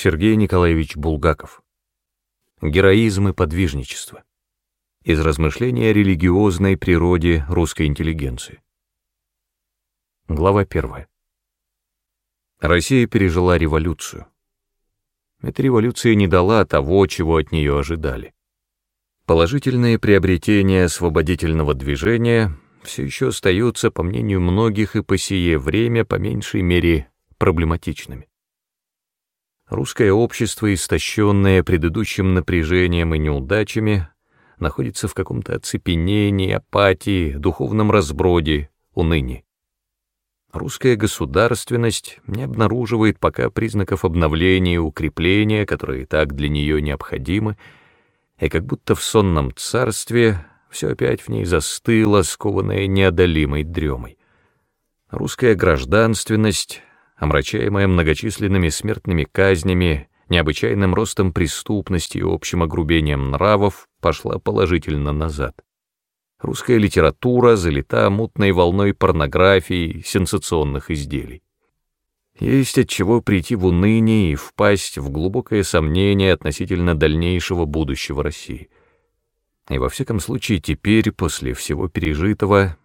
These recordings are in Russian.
Сергей Николаевич Булгаков. Героизм и подвижничество. Из размышления о религиозной природе русской интеллигенции. Глава 1. Россия пережила революцию. Эта революция не дала того, чего от нее ожидали. Положительные приобретения освободительного движения все еще остаются, по мнению многих, и по сие время, по меньшей мере, проблематичными. Русское общество, истощенное предыдущим напряжением и неудачами, находится в каком-то оцепенении, апатии, духовном разброде, унынии. Русская государственность не обнаруживает пока признаков обновления и укрепления, которые так для нее необходимы, и как будто в сонном царстве все опять в ней застыло, скованное неодолимой дремой. Русская гражданственность омрачаемая многочисленными смертными казнями, необычайным ростом преступности и общим огрубением нравов, пошла положительно назад. Русская литература залита мутной волной порнографии, сенсационных изделий. Есть от чего прийти в уныние и впасть в глубокое сомнение относительно дальнейшего будущего России. И во всяком случае теперь, после всего пережитого,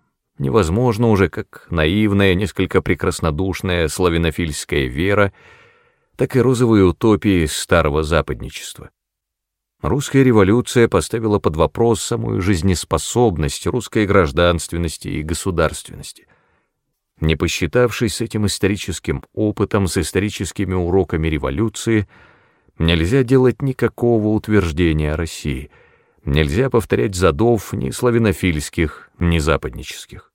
невозможно уже как наивная, несколько прекраснодушная славянофильская вера, так и розовые утопии старого западничества. Русская революция поставила под вопрос самую жизнеспособность русской гражданственности и государственности. Не посчитавшись с этим историческим опытом, с историческими уроками революции, нельзя делать никакого утверждения о России — Нельзя повторять задов ни славянофильских, ни западнических.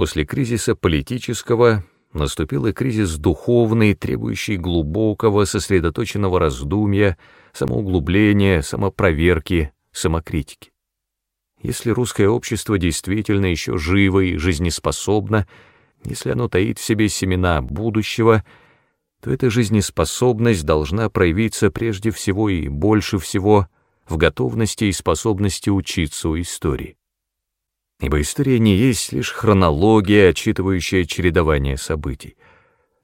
После кризиса политического наступил и кризис духовный, требующий глубокого, сосредоточенного раздумья, самоуглубления, самопроверки, самокритики. Если русское общество действительно еще живо и жизнеспособно, если оно таит в себе семена будущего, то эта жизнеспособность должна проявиться прежде всего и больше всего – в готовности и способности учиться у истории. Ибо история не есть лишь хронология, отчитывающая чередование событий.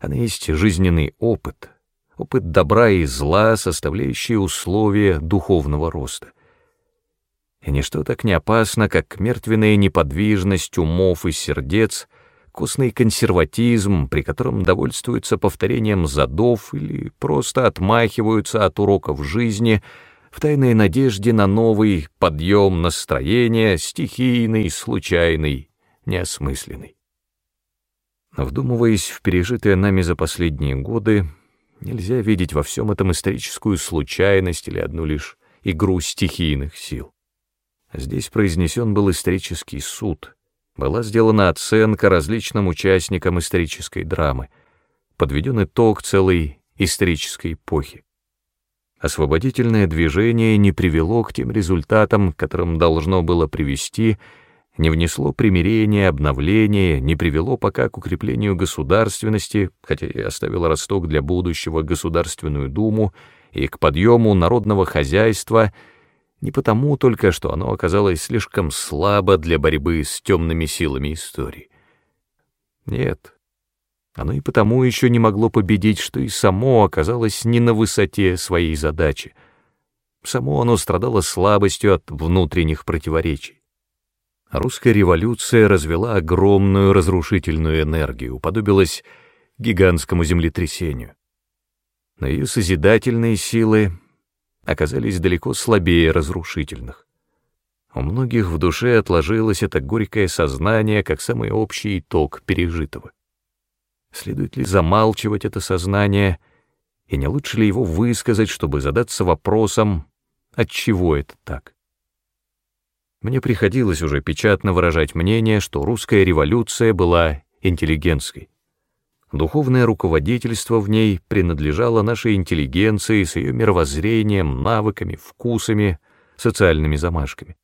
Она есть жизненный опыт, опыт добра и зла, составляющий условия духовного роста. И ничто так не опасно, как мертвенная неподвижность умов и сердец, костный консерватизм, при котором довольствуются повторением задов или просто отмахиваются от уроков жизни — в тайной надежде на новый подъем настроения, стихийный, случайный, неосмысленный. Вдумываясь в пережитое нами за последние годы, нельзя видеть во всем этом историческую случайность или одну лишь игру стихийных сил. Здесь произнесен был исторический суд, была сделана оценка различным участникам исторической драмы, подведен итог целой исторической эпохи освободительное движение не привело к тем результатам, к которым должно было привести, не внесло примирения, обновления, не привело пока к укреплению государственности, хотя и оставило росток для будущего Государственную Думу, и к подъему народного хозяйства, не потому только, что оно оказалось слишком слабо для борьбы с темными силами истории. Нет, оно и потому еще не могло победить, что и само оказалось не на высоте своей задачи. Само оно страдало слабостью от внутренних противоречий. Русская революция развела огромную разрушительную энергию, уподобилась гигантскому землетрясению. Но ее созидательные силы оказались далеко слабее разрушительных. У многих в душе отложилось это горькое сознание как самый общий итог пережитого. Следует ли замалчивать это сознание, и не лучше ли его высказать, чтобы задаться вопросом, от чего это так? Мне приходилось уже печатно выражать мнение, что русская революция была интеллигентской. Духовное руководительство в ней принадлежало нашей интеллигенции с ее мировоззрением, навыками, вкусами, социальными замашками.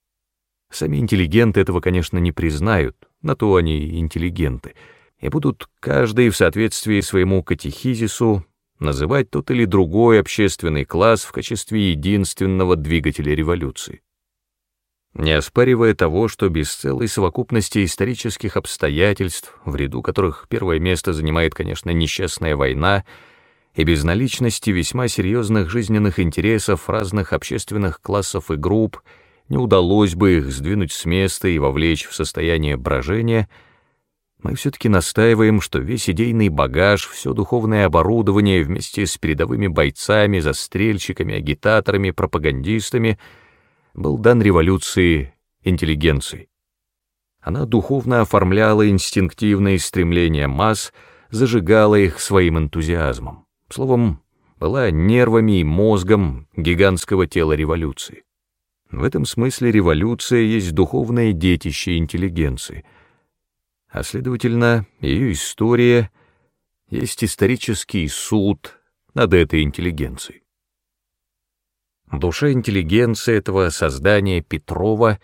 Сами интеллигенты этого, конечно, не признают, на то они интеллигенты — и будут каждый в соответствии своему катехизису называть тот или другой общественный класс в качестве единственного двигателя революции. Не оспаривая того, что без целой совокупности исторических обстоятельств, в ряду которых первое место занимает, конечно, несчастная война, и без наличности весьма серьезных жизненных интересов разных общественных классов и групп не удалось бы их сдвинуть с места и вовлечь в состояние брожения, мы все-таки настаиваем, что весь идейный багаж, все духовное оборудование вместе с передовыми бойцами, застрельщиками, агитаторами, пропагандистами был дан революции интеллигенции. Она духовно оформляла инстинктивные стремления масс, зажигала их своим энтузиазмом. Словом, была нервами и мозгом гигантского тела революции. В этом смысле революция есть духовное детище интеллигенции, а следовательно, ее история есть исторический суд над этой интеллигенцией. Душа интеллигенции этого создания Петрова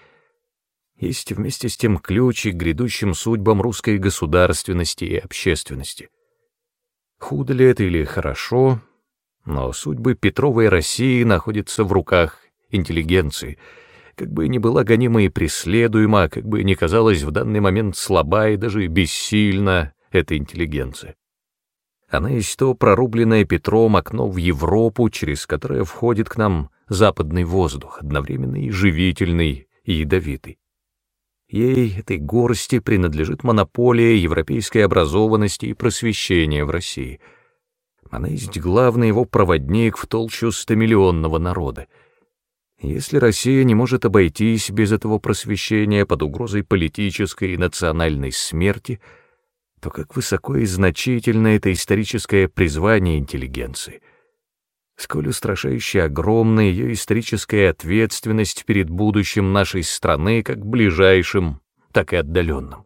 есть вместе с тем ключ к грядущим судьбам русской государственности и общественности. Худо ли это или хорошо, но судьбы Петровой России находятся в руках интеллигенции, как бы ни была гонима и преследуема, как бы ни казалась в данный момент слаба и даже бессильна эта интеллигенция. Она есть то прорубленное Петром окно в Европу, через которое входит к нам западный воздух, одновременно и живительный, и ядовитый. Ей, этой горсти, принадлежит монополия европейской образованности и просвещения в России. Она есть главный его проводник в толщу стомиллионного народа. Если Россия не может обойтись без этого просвещения под угрозой политической и национальной смерти, то как высоко и значительно это историческое призвание интеллигенции. Сколь устрашающе огромна ее историческая ответственность перед будущим нашей страны, как ближайшим, так и отдаленным.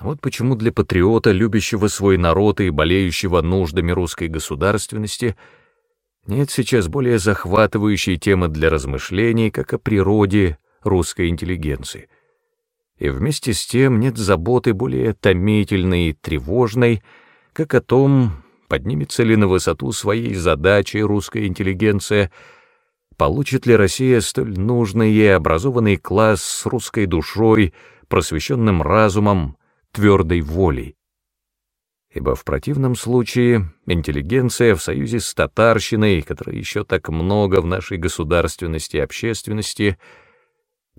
Вот почему для патриота, любящего свой народ и болеющего нуждами русской государственности — нет сейчас более захватывающей темы для размышлений, как о природе русской интеллигенции. И вместе с тем нет заботы более томительной и тревожной, как о том, поднимется ли на высоту своей задачи русская интеллигенция, получит ли Россия столь нужный ей образованный класс с русской душой, просвещенным разумом, твердой волей ибо в противном случае интеллигенция в союзе с татарщиной, которая еще так много в нашей государственности и общественности,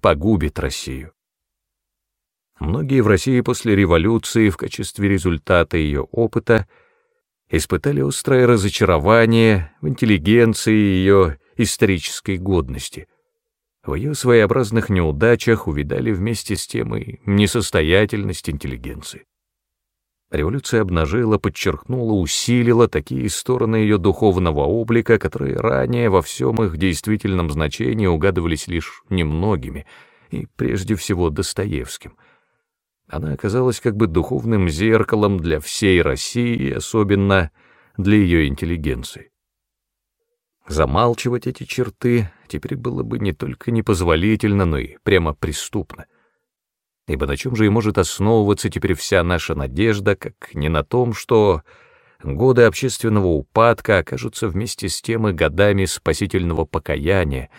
погубит Россию. Многие в России после революции в качестве результата ее опыта испытали острое разочарование в интеллигенции и ее исторической годности. В ее своеобразных неудачах увидали вместе с тем и несостоятельность интеллигенции. Революция обнажила, подчеркнула, усилила такие стороны ее духовного облика, которые ранее во всем их действительном значении угадывались лишь немногими, и прежде всего Достоевским. Она оказалась как бы духовным зеркалом для всей России, особенно для ее интеллигенции. Замалчивать эти черты теперь было бы не только непозволительно, но и прямо преступно — ибо на чем же и может основываться теперь вся наша надежда, как не на том, что годы общественного упадка окажутся вместе с тем и годами спасительного покаяния,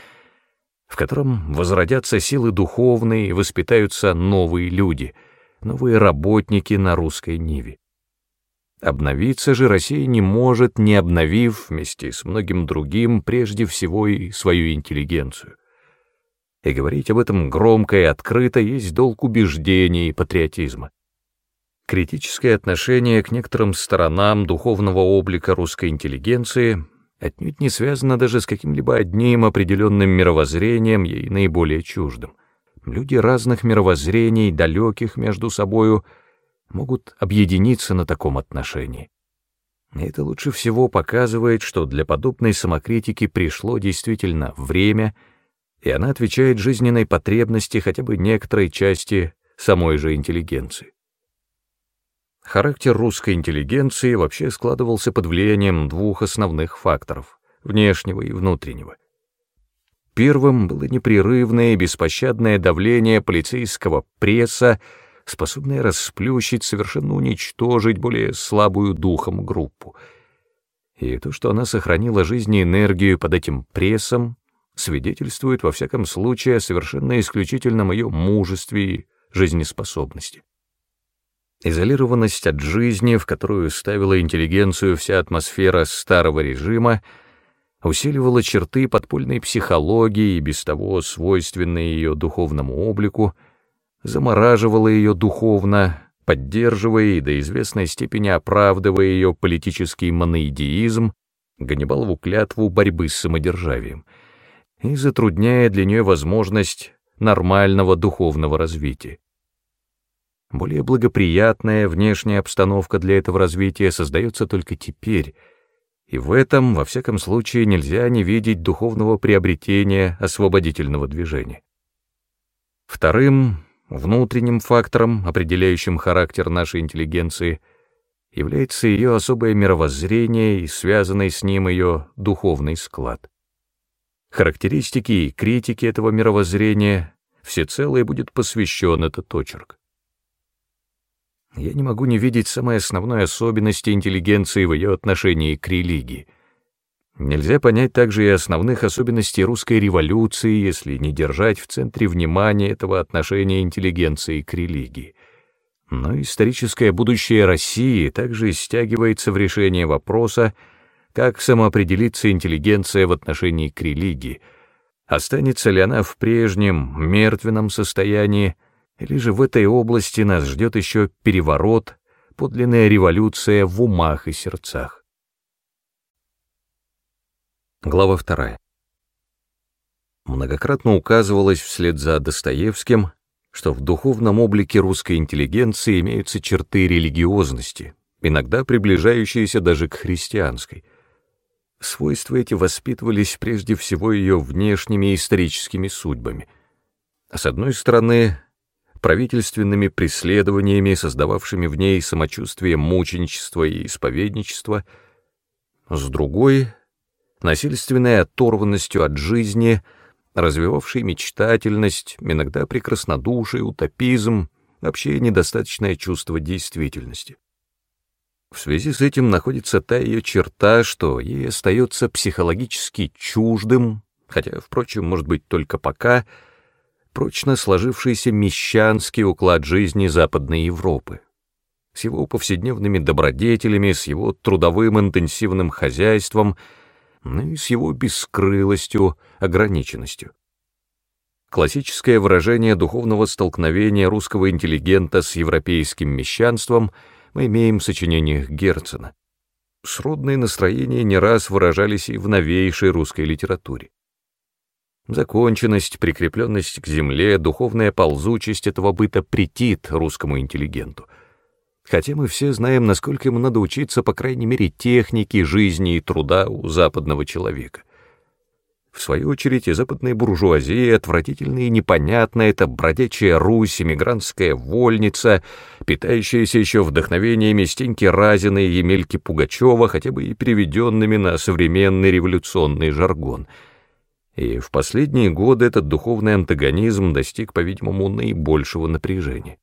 в котором возродятся силы духовные и воспитаются новые люди, новые работники на русской ниве. Обновиться же Россия не может, не обновив вместе с многим другим прежде всего и свою интеллигенцию и говорить об этом громко и открыто есть долг убеждения и патриотизма. Критическое отношение к некоторым сторонам духовного облика русской интеллигенции отнюдь не связано даже с каким-либо одним определенным мировоззрением, ей наиболее чуждым. Люди разных мировоззрений, далеких между собою, могут объединиться на таком отношении. Это лучше всего показывает, что для подобной самокритики пришло действительно время — и она отвечает жизненной потребности хотя бы некоторой части самой же интеллигенции. Характер русской интеллигенции вообще складывался под влиянием двух основных факторов — внешнего и внутреннего. Первым было непрерывное и беспощадное давление полицейского пресса, способное расплющить, совершенно уничтожить более слабую духом группу. И то, что она сохранила жизнь и энергию под этим прессом, свидетельствует во всяком случае о совершенно исключительном ее мужестве и жизнеспособности. Изолированность от жизни, в которую ставила интеллигенцию вся атмосфера старого режима, усиливала черты подпольной психологии и без того свойственные ее духовному облику, замораживала ее духовно, поддерживая и до известной степени оправдывая ее политический моноидеизм, Ганнибалову клятву борьбы с самодержавием, и затрудняя для нее возможность нормального духовного развития. Более благоприятная внешняя обстановка для этого развития создается только теперь, и в этом, во всяком случае, нельзя не видеть духовного приобретения освободительного движения. Вторым, внутренним фактором, определяющим характер нашей интеллигенции, является ее особое мировоззрение и связанный с ним ее духовный склад. Характеристики и критики этого мировоззрения всецело и будет посвящен этот очерк. Я не могу не видеть самой основной особенности интеллигенции в ее отношении к религии. Нельзя понять также и основных особенностей русской революции, если не держать в центре внимания этого отношения интеллигенции к религии. Но историческое будущее России также стягивается в решение вопроса, как самоопределится интеллигенция в отношении к религии, останется ли она в прежнем мертвенном состоянии, или же в этой области нас ждет еще переворот, подлинная революция в умах и сердцах. Глава вторая. Многократно указывалось вслед за Достоевским, что в духовном облике русской интеллигенции имеются черты религиозности, иногда приближающиеся даже к христианской. Свойства эти воспитывались прежде всего ее внешними историческими судьбами. С одной стороны, правительственными преследованиями, создававшими в ней самочувствие мученичества и исповедничества, с другой — насильственной оторванностью от жизни, развивавшей мечтательность, иногда прекраснодушие, утопизм, вообще недостаточное чувство действительности. В связи с этим находится та ее черта, что ей остается психологически чуждым, хотя, впрочем, может быть, только пока — прочно сложившийся мещанский уклад жизни Западной Европы. С его повседневными добродетелями, с его трудовым интенсивным хозяйством, ну и с его бескрылостью, ограниченностью. Классическое выражение духовного столкновения русского интеллигента с европейским мещанством мы имеем в сочинениях Герцена. Сродные настроения не раз выражались и в новейшей русской литературе. Законченность, прикрепленность к земле, духовная ползучесть этого быта претит русскому интеллигенту. Хотя мы все знаем, насколько ему надо учиться, по крайней мере, технике жизни и труда у западного человека. В свою очередь, и западной буржуазии отвратительно и непонятно эта бродячая Русь, эмигрантская вольница, питающаяся еще вдохновениями Стеньки Разина и Емельки Пугачева, хотя бы и переведенными на современный революционный жаргон — и в последние годы этот духовный антагонизм достиг, по-видимому, наибольшего напряжения.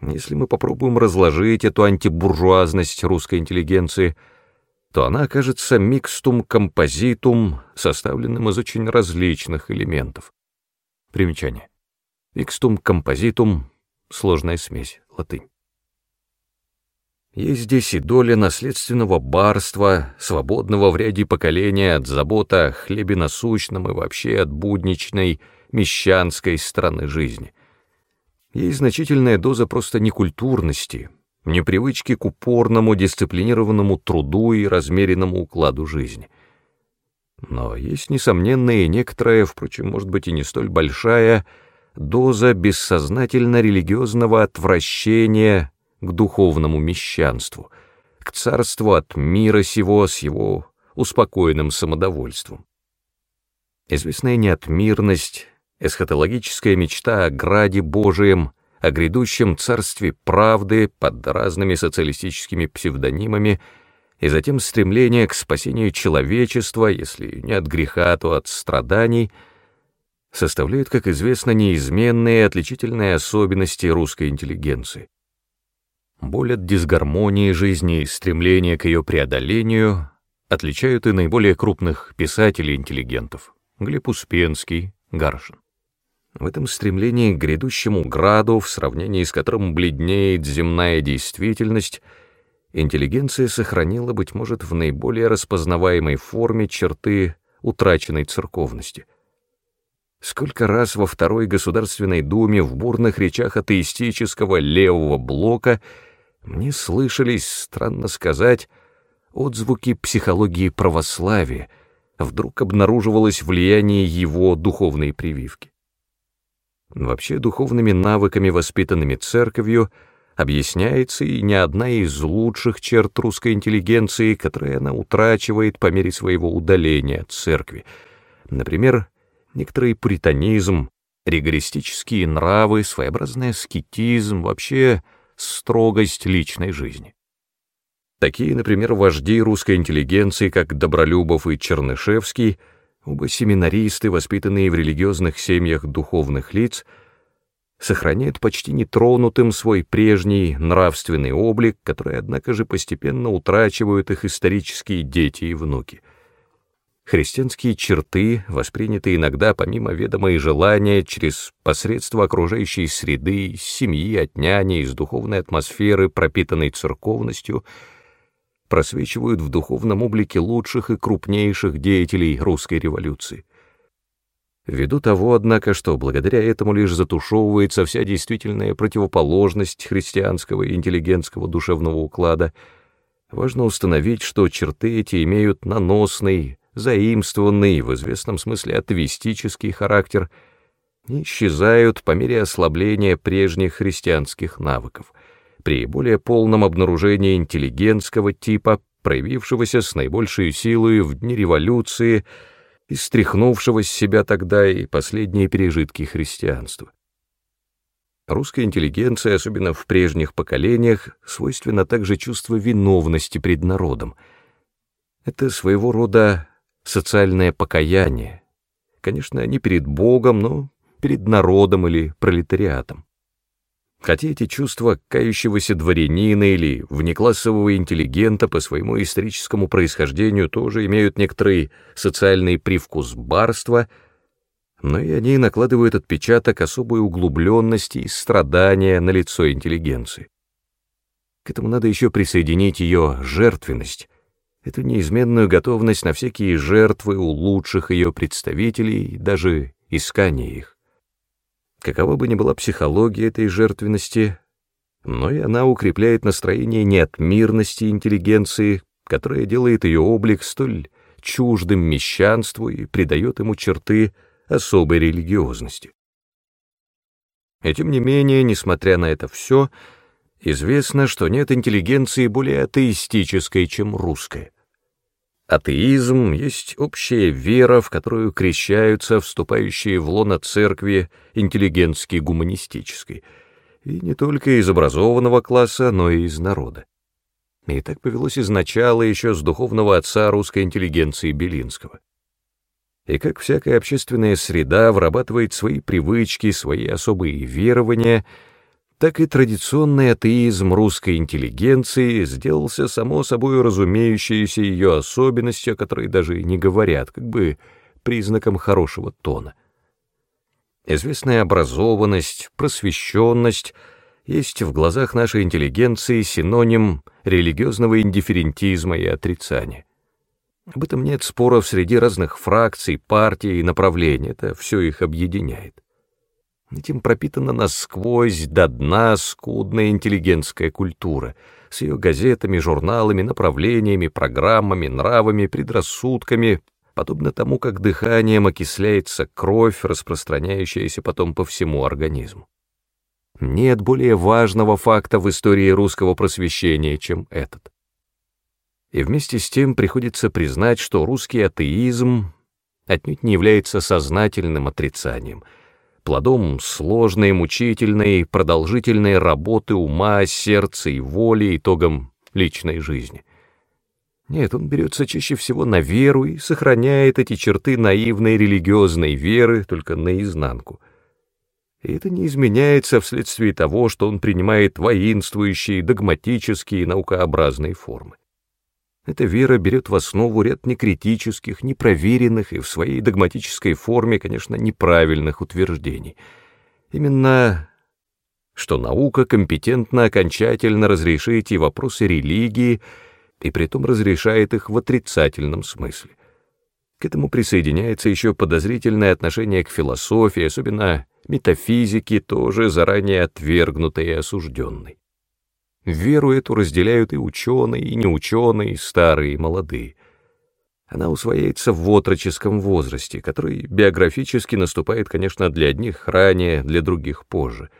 Если мы попробуем разложить эту антибуржуазность русской интеллигенции, то она окажется микстум композитум, составленным из очень различных элементов. Примечание. Микстум композитум — сложная смесь, латынь. Есть здесь и доля наследственного барства, свободного в ряде поколения от забота о хлебе насущном и вообще от будничной, мещанской стороны жизни. Есть значительная доза просто некультурности, непривычки к упорному, дисциплинированному труду и размеренному укладу жизни. Но есть, несомненно, и некоторая, впрочем, может быть и не столь большая, доза бессознательно религиозного отвращения к духовному мещанству, к царству от мира сего с его успокоенным самодовольством. Известная неотмирность, эсхатологическая мечта о граде Божием, о грядущем царстве правды под разными социалистическими псевдонимами и затем стремление к спасению человечества, если не от греха, то от страданий, составляют, как известно, неизменные отличительные особенности русской интеллигенции. Боль от дисгармонии жизни и стремление к ее преодолению отличают и наиболее крупных писателей-интеллигентов — Глеб Успенский, Гаршин. В этом стремлении к грядущему граду, в сравнении с которым бледнеет земная действительность, интеллигенция сохранила, быть может, в наиболее распознаваемой форме черты утраченной церковности. Сколько раз во Второй Государственной Думе в бурных речах атеистического левого блока мне слышались, странно сказать, отзвуки психологии православия, вдруг обнаруживалось влияние его духовной прививки. Вообще духовными навыками, воспитанными церковью, объясняется и не одна из лучших черт русской интеллигенции, которые она утрачивает по мере своего удаления от церкви. Например, некоторый пуританизм, ригористические нравы, своеобразный аскетизм, вообще строгость личной жизни. Такие, например, вожди русской интеллигенции, как Добролюбов и Чернышевский — Оба семинаристы, воспитанные в религиозных семьях духовных лиц, сохраняют почти нетронутым свой прежний нравственный облик, который, однако же, постепенно утрачивают их исторические дети и внуки. Христианские черты, воспринятые иногда помимо ведома и желания через посредство окружающей среды, семьи, от няни, из духовной атмосферы, пропитанной церковностью — просвечивают в духовном облике лучших и крупнейших деятелей русской революции. Ввиду того, однако, что благодаря этому лишь затушевывается вся действительная противоположность христианского и интеллигентского душевного уклада, важно установить, что черты эти имеют наносный, заимствованный, в известном смысле атовистический характер и исчезают по мере ослабления прежних христианских навыков — при более полном обнаружении интеллигентского типа, проявившегося с наибольшей силой в дни революции и стряхнувшего с себя тогда и последние пережитки христианства. Русская интеллигенция, особенно в прежних поколениях, свойственно также чувство виновности пред народом. Это своего рода социальное покаяние. Конечно, не перед Богом, но перед народом или пролетариатом. Хотя эти чувства кающегося дворянина или внеклассового интеллигента по своему историческому происхождению тоже имеют некоторый социальный привкус барства, но и они накладывают отпечаток особой углубленности и страдания на лицо интеллигенции. К этому надо еще присоединить ее жертвенность, эту неизменную готовность на всякие жертвы у лучших ее представителей, даже искание их. Какова бы ни была психология этой жертвенности, но и она укрепляет настроение не от мирности интеллигенции, которая делает ее облик столь чуждым мещанству и придает ему черты особой религиозности. И тем не менее, несмотря на это все, известно, что нет интеллигенции более атеистической, чем русская. Атеизм есть общая вера, в которую крещаются вступающие в лоно церкви интеллигентски гуманистической, и не только из образованного класса, но и из народа. И так повелось изначало еще с духовного отца русской интеллигенции Белинского. И как всякая общественная среда вырабатывает свои привычки, свои особые верования — так и традиционный атеизм русской интеллигенции сделался само собой разумеющейся ее особенностью, о которой даже не говорят, как бы признаком хорошего тона. Известная образованность, просвещенность есть в глазах нашей интеллигенции синоним религиозного индифферентизма и отрицания. Об этом нет споров среди разных фракций, партий и направлений, это все их объединяет. Этим пропитана насквозь до дна скудная интеллигентская культура, с ее газетами, журналами, направлениями, программами, нравами, предрассудками, подобно тому, как дыханием окисляется кровь, распространяющаяся потом по всему организму. Нет более важного факта в истории русского просвещения, чем этот. И вместе с тем приходится признать, что русский атеизм отнюдь не является сознательным отрицанием — плодом сложной, мучительной, продолжительной работы ума, сердца и воли, итогом личной жизни. Нет, он берется чаще всего на веру и сохраняет эти черты наивной религиозной веры только наизнанку. И это не изменяется вследствие того, что он принимает воинствующие, догматические, наукообразные формы. Эта вера берет в основу ряд некритических, непроверенных и в своей догматической форме, конечно, неправильных утверждений. Именно что наука компетентна окончательно разрешить и вопросы религии, и притом разрешает их в отрицательном смысле. К этому присоединяется еще подозрительное отношение к философии, особенно метафизике, тоже заранее отвергнутой и осужденной. Веру эту разделяют и ученые, и неученые, и старые, и молодые. Она усвояется в отроческом возрасте, который биографически наступает, конечно, для одних ранее, для других позже.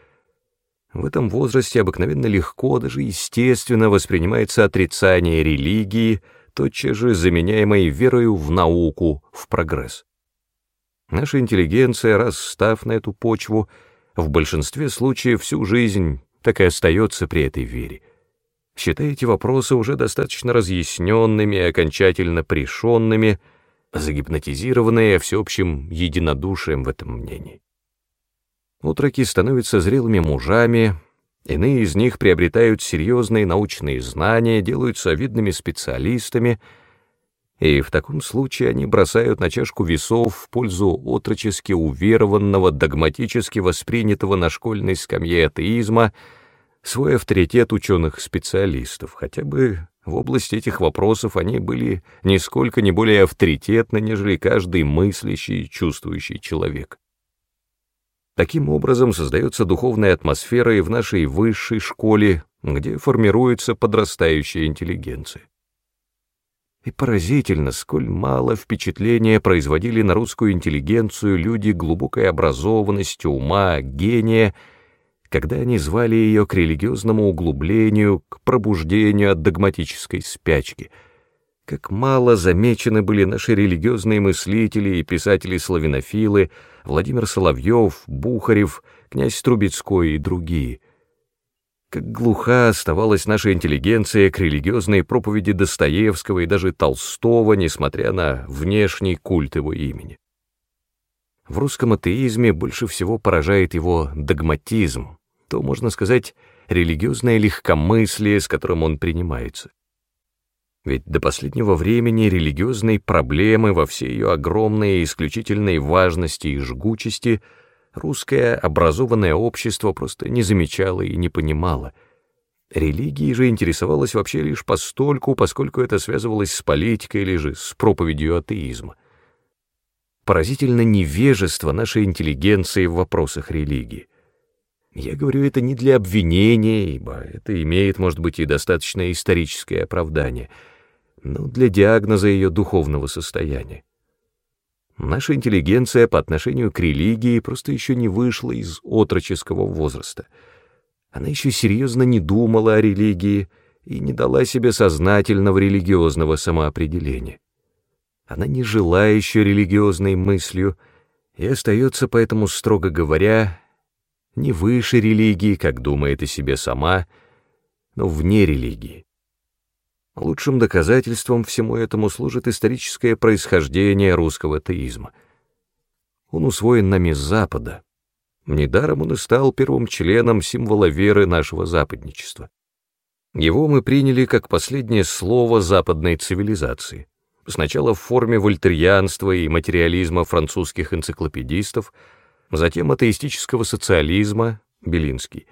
В этом возрасте обыкновенно легко, даже естественно воспринимается отрицание религии, тотчас же заменяемой верою в науку, в прогресс. Наша интеллигенция, раз став на эту почву, в большинстве случаев всю жизнь так и остается при этой вере. Считая эти вопросы уже достаточно разъясненными и окончательно пришенными, загипнотизированные всеобщим единодушием в этом мнении. Утроки становятся зрелыми мужами, иные из них приобретают серьезные научные знания, делаются видными специалистами, и в таком случае они бросают на чашку весов в пользу отрочески уверованного, догматически воспринятого на школьной скамье атеизма — свой авторитет ученых-специалистов, хотя бы в области этих вопросов они были нисколько не более авторитетны, нежели каждый мыслящий, чувствующий человек. Таким образом создается духовная атмосфера и в нашей высшей школе, где формируется подрастающая интеллигенция. И поразительно, сколь мало впечатления производили на русскую интеллигенцию люди глубокой образованности, ума, гения — когда они звали ее к религиозному углублению, к пробуждению от догматической спячки. Как мало замечены были наши религиозные мыслители и писатели-славянофилы Владимир Соловьев, Бухарев, князь Трубецкой и другие. Как глуха оставалась наша интеллигенция к религиозной проповеди Достоевского и даже Толстого, несмотря на внешний культ его имени. В русском атеизме больше всего поражает его догматизм, то, можно сказать, религиозное легкомыслие, с которым он принимается. Ведь до последнего времени религиозной проблемы во всей ее огромной и исключительной важности и жгучести русское образованное общество просто не замечало и не понимало. Религией же интересовалось вообще лишь постольку, поскольку это связывалось с политикой или же с проповедью атеизма поразительно невежество нашей интеллигенции в вопросах религии. Я говорю это не для обвинения, ибо это имеет, может быть, и достаточное историческое оправдание, но для диагноза ее духовного состояния. Наша интеллигенция по отношению к религии просто еще не вышла из отроческого возраста. Она еще серьезно не думала о религии и не дала себе сознательного религиозного самоопределения. Она не жила еще религиозной мыслью и остается поэтому, строго говоря, не выше религии, как думает о себе сама, но вне религии. Лучшим доказательством всему этому служит историческое происхождение русского теизма. Он усвоен нами с Запада. Недаром он и стал первым членом символа веры нашего западничества. Его мы приняли как последнее слово западной цивилизации сначала в форме вольтерианства и материализма французских энциклопедистов, затем атеистического социализма, Белинский,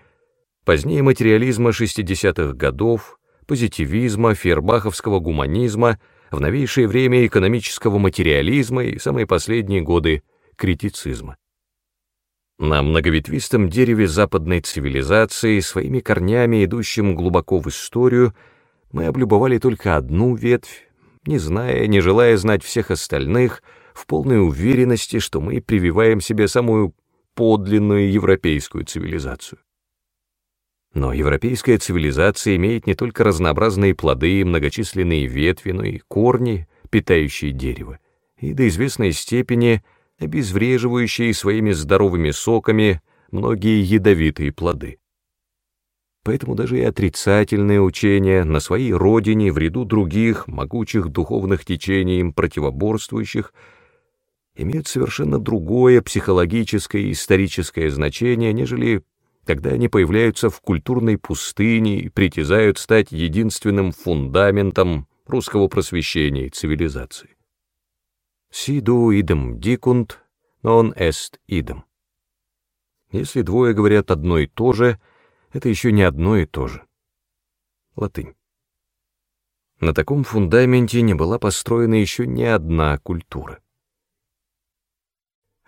позднее материализма 60-х годов, позитивизма, фейербаховского гуманизма, в новейшее время экономического материализма и самые последние годы критицизма. На многоветвистом дереве западной цивилизации, своими корнями, идущим глубоко в историю, мы облюбовали только одну ветвь, не зная, не желая знать всех остальных, в полной уверенности, что мы прививаем себе самую подлинную европейскую цивилизацию. Но европейская цивилизация имеет не только разнообразные плоды и многочисленные ветви, но и корни, питающие дерево, и до известной степени обезвреживающие своими здоровыми соками многие ядовитые плоды. Поэтому даже и отрицательные учения на своей родине в ряду других могучих духовных течений им противоборствующих имеют совершенно другое психологическое и историческое значение, нежели когда они появляются в культурной пустыне и притязают стать единственным фундаментом русского просвещения и цивилизации. Сиду идем дикунд, non est идем. Если двое говорят одно и то же, это еще не одно и то же. Латынь. На таком фундаменте не была построена еще ни одна культура.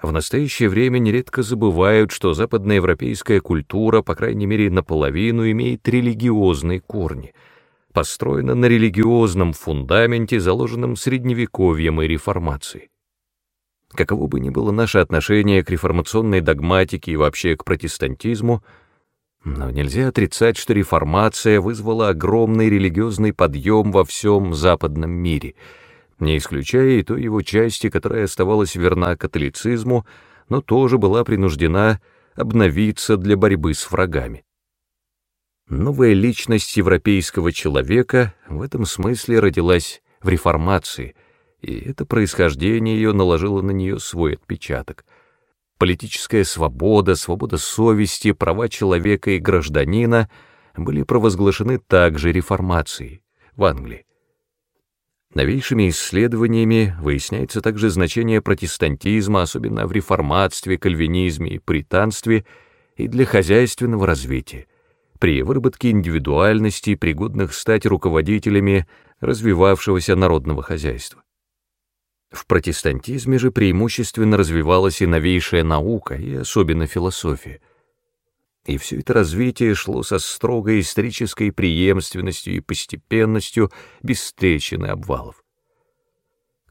В настоящее время нередко забывают, что западноевропейская культура, по крайней мере наполовину, имеет религиозные корни, построена на религиозном фундаменте, заложенном средневековьем и реформацией. Каково бы ни было наше отношение к реформационной догматике и вообще к протестантизму, но нельзя отрицать, что реформация вызвала огромный религиозный подъем во всем западном мире, не исключая и той его части, которая оставалась верна католицизму, но тоже была принуждена обновиться для борьбы с врагами. Новая личность европейского человека в этом смысле родилась в реформации, и это происхождение ее наложило на нее свой отпечаток — Политическая свобода, свобода совести, права человека и гражданина были провозглашены также реформацией в Англии. Новейшими исследованиями выясняется также значение протестантизма, особенно в реформатстве, кальвинизме и британстве, и для хозяйственного развития, при выработке индивидуальности, пригодных стать руководителями развивавшегося народного хозяйства. В протестантизме же преимущественно развивалась и новейшая наука, и особенно философия. И все это развитие шло со строгой исторической преемственностью и постепенностью, без трещин и обвалов.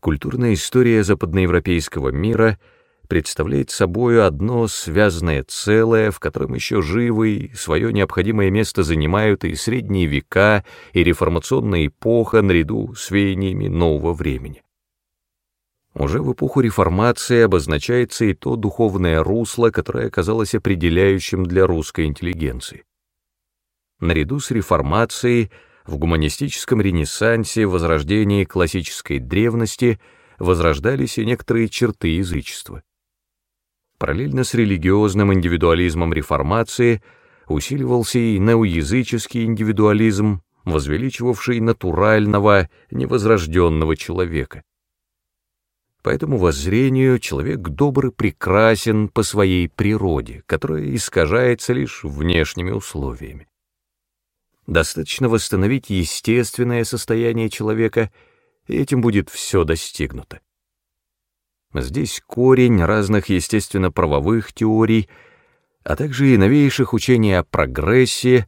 Культурная история западноевропейского мира представляет собой одно связанное целое, в котором еще живы свое необходимое место занимают и средние века, и реформационная эпоха наряду с веяниями нового времени. Уже в эпоху реформации обозначается и то духовное русло, которое оказалось определяющим для русской интеллигенции. Наряду с реформацией в гуманистическом ренессансе, возрождении классической древности возрождались и некоторые черты язычества. Параллельно с религиозным индивидуализмом реформации усиливался и неоязыческий индивидуализм, возвеличивавший натурального, невозрожденного человека. По этому воззрению человек добр и прекрасен по своей природе, которая искажается лишь внешними условиями. Достаточно восстановить естественное состояние человека, и этим будет все достигнуто. Здесь корень разных естественно-правовых теорий, а также и новейших учений о прогрессе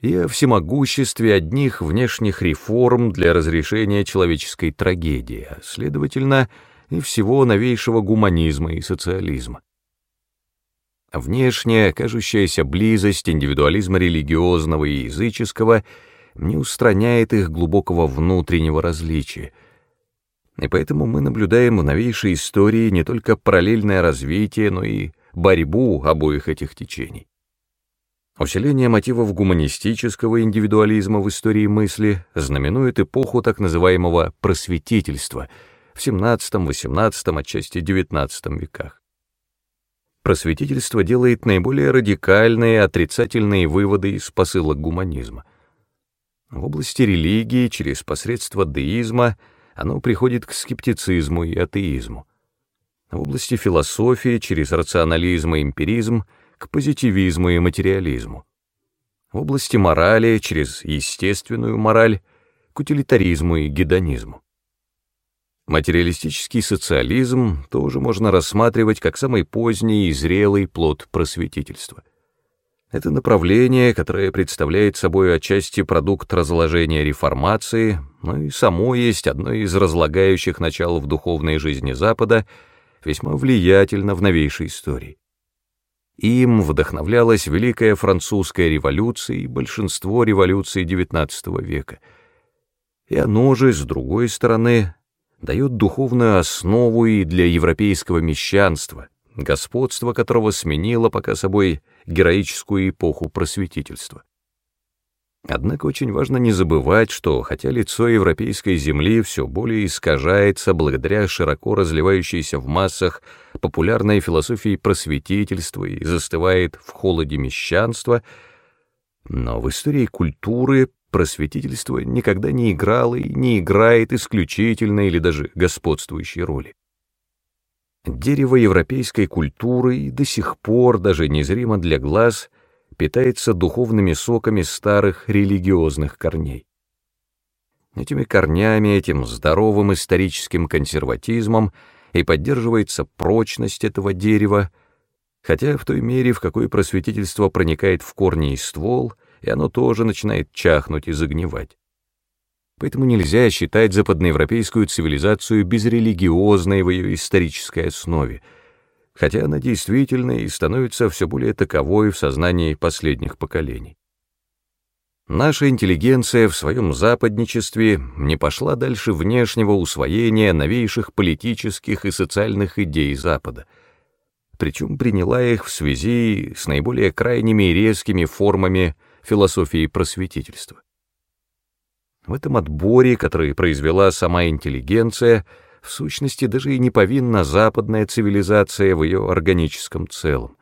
и о всемогуществе одних внешних реформ для разрешения человеческой трагедии, а, следовательно, — и всего новейшего гуманизма и социализма. Внешняя, кажущаяся близость индивидуализма религиозного и языческого не устраняет их глубокого внутреннего различия, и поэтому мы наблюдаем в новейшей истории не только параллельное развитие, но и борьбу обоих этих течений. Усиление мотивов гуманистического индивидуализма в истории мысли знаменует эпоху так называемого просветительства — в XVII, XVIII, отчасти XIX веках. Просветительство делает наиболее радикальные отрицательные выводы из посылок гуманизма. В области религии через посредство деизма оно приходит к скептицизму и атеизму. В области философии через рационализм и эмпиризм к позитивизму и материализму. В области морали через естественную мораль к утилитаризму и гедонизму. Материалистический социализм тоже можно рассматривать как самый поздний и зрелый плод просветительства. Это направление, которое представляет собой отчасти продукт разложения реформации, но и само есть одно из разлагающих начал в духовной жизни Запада, весьма влиятельно в новейшей истории. Им вдохновлялась Великая Французская революция и большинство революций XIX века. И оно же, с другой стороны, дает духовную основу и для европейского мещанства, господство которого сменило пока собой героическую эпоху просветительства. Однако очень важно не забывать, что хотя лицо европейской земли все более искажается благодаря широко разливающейся в массах популярной философии просветительства и застывает в холоде мещанства, но в истории культуры просветительство никогда не играло и не играет исключительной или даже господствующей роли. Дерево европейской культуры до сих пор, даже незримо для глаз, питается духовными соками старых религиозных корней. Этими корнями, этим здоровым историческим консерватизмом и поддерживается прочность этого дерева, хотя в той мере, в какой просветительство проникает в корни и ствол, и оно тоже начинает чахнуть и загнивать. Поэтому нельзя считать западноевропейскую цивилизацию безрелигиозной в ее исторической основе, хотя она действительно и становится все более таковой в сознании последних поколений. Наша интеллигенция в своем западничестве не пошла дальше внешнего усвоения новейших политических и социальных идей Запада, причем приняла их в связи с наиболее крайними и резкими формами философии просветительства. В этом отборе, который произвела сама интеллигенция, в сущности даже и не повинна западная цивилизация в ее органическом целом.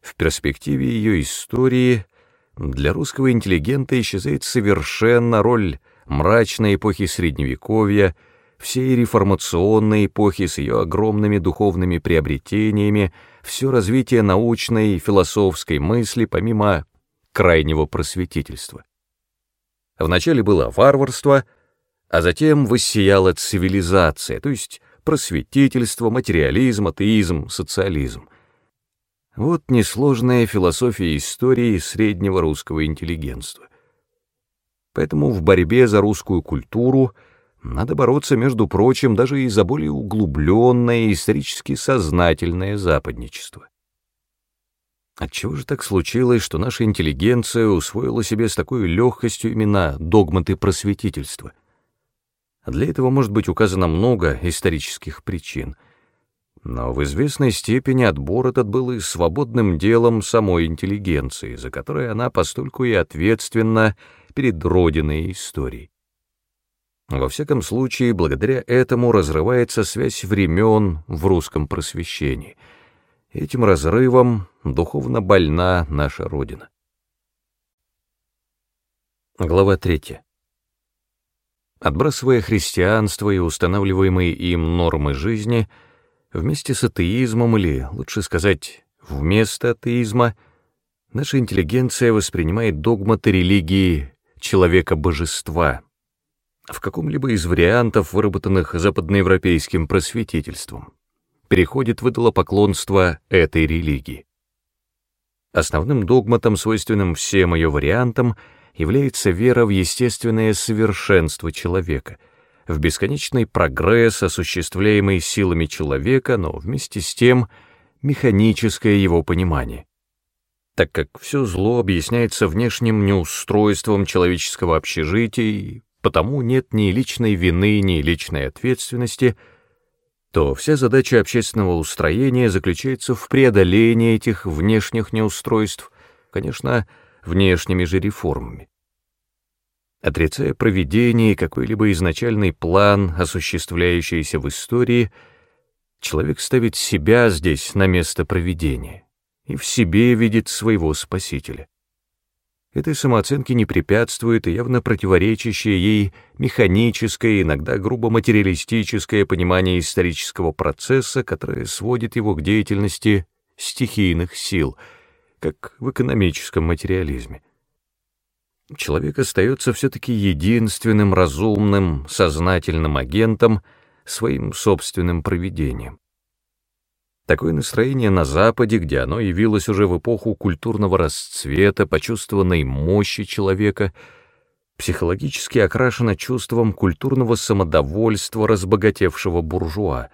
В перспективе ее истории — для русского интеллигента исчезает совершенно роль мрачной эпохи Средневековья, всей реформационной эпохи с ее огромными духовными приобретениями, все развитие научной и философской мысли помимо крайнего просветительства. Вначале было варварство, а затем воссияла цивилизация, то есть просветительство, материализм, атеизм, социализм — вот несложная философия истории среднего русского интеллигентства. Поэтому в борьбе за русскую культуру надо бороться, между прочим, даже и за более углубленное исторически сознательное западничество. Отчего же так случилось, что наша интеллигенция усвоила себе с такой легкостью именно догматы просветительства? Для этого может быть указано много исторических причин — но в известной степени отбор этот был и свободным делом самой интеллигенции, за которой она постольку и ответственна перед родиной и историей. Во всяком случае, благодаря этому разрывается связь времен в русском просвещении. Этим разрывом духовно больна наша Родина. Глава 3. Отбрасывая христианство и устанавливаемые им нормы жизни — Вместе с атеизмом, или, лучше сказать, вместо атеизма, наша интеллигенция воспринимает догматы религии человека-божества в каком-либо из вариантов, выработанных западноевропейским просветительством, переходит в идолопоклонство этой религии. Основным догматом, свойственным всем ее вариантам, является вера в естественное совершенство человека — в бесконечный прогресс, осуществляемый силами человека, но вместе с тем механическое его понимание. Так как все зло объясняется внешним неустройством человеческого общежития, и потому нет ни личной вины, ни личной ответственности, то вся задача общественного устроения заключается в преодолении этих внешних неустройств, конечно, внешними же реформами. Отрицая проведение какой-либо изначальный план, осуществляющийся в истории, человек ставит себя здесь на место проведения и в себе видит своего спасителя. Этой самооценке не препятствует и явно противоречащее ей механическое, иногда грубо материалистическое понимание исторического процесса, которое сводит его к деятельности стихийных сил, как в экономическом материализме человек остается все-таки единственным разумным, сознательным агентом, своим собственным провидением. Такое настроение на Западе, где оно явилось уже в эпоху культурного расцвета, почувствованной мощи человека, психологически окрашено чувством культурного самодовольства разбогатевшего буржуа.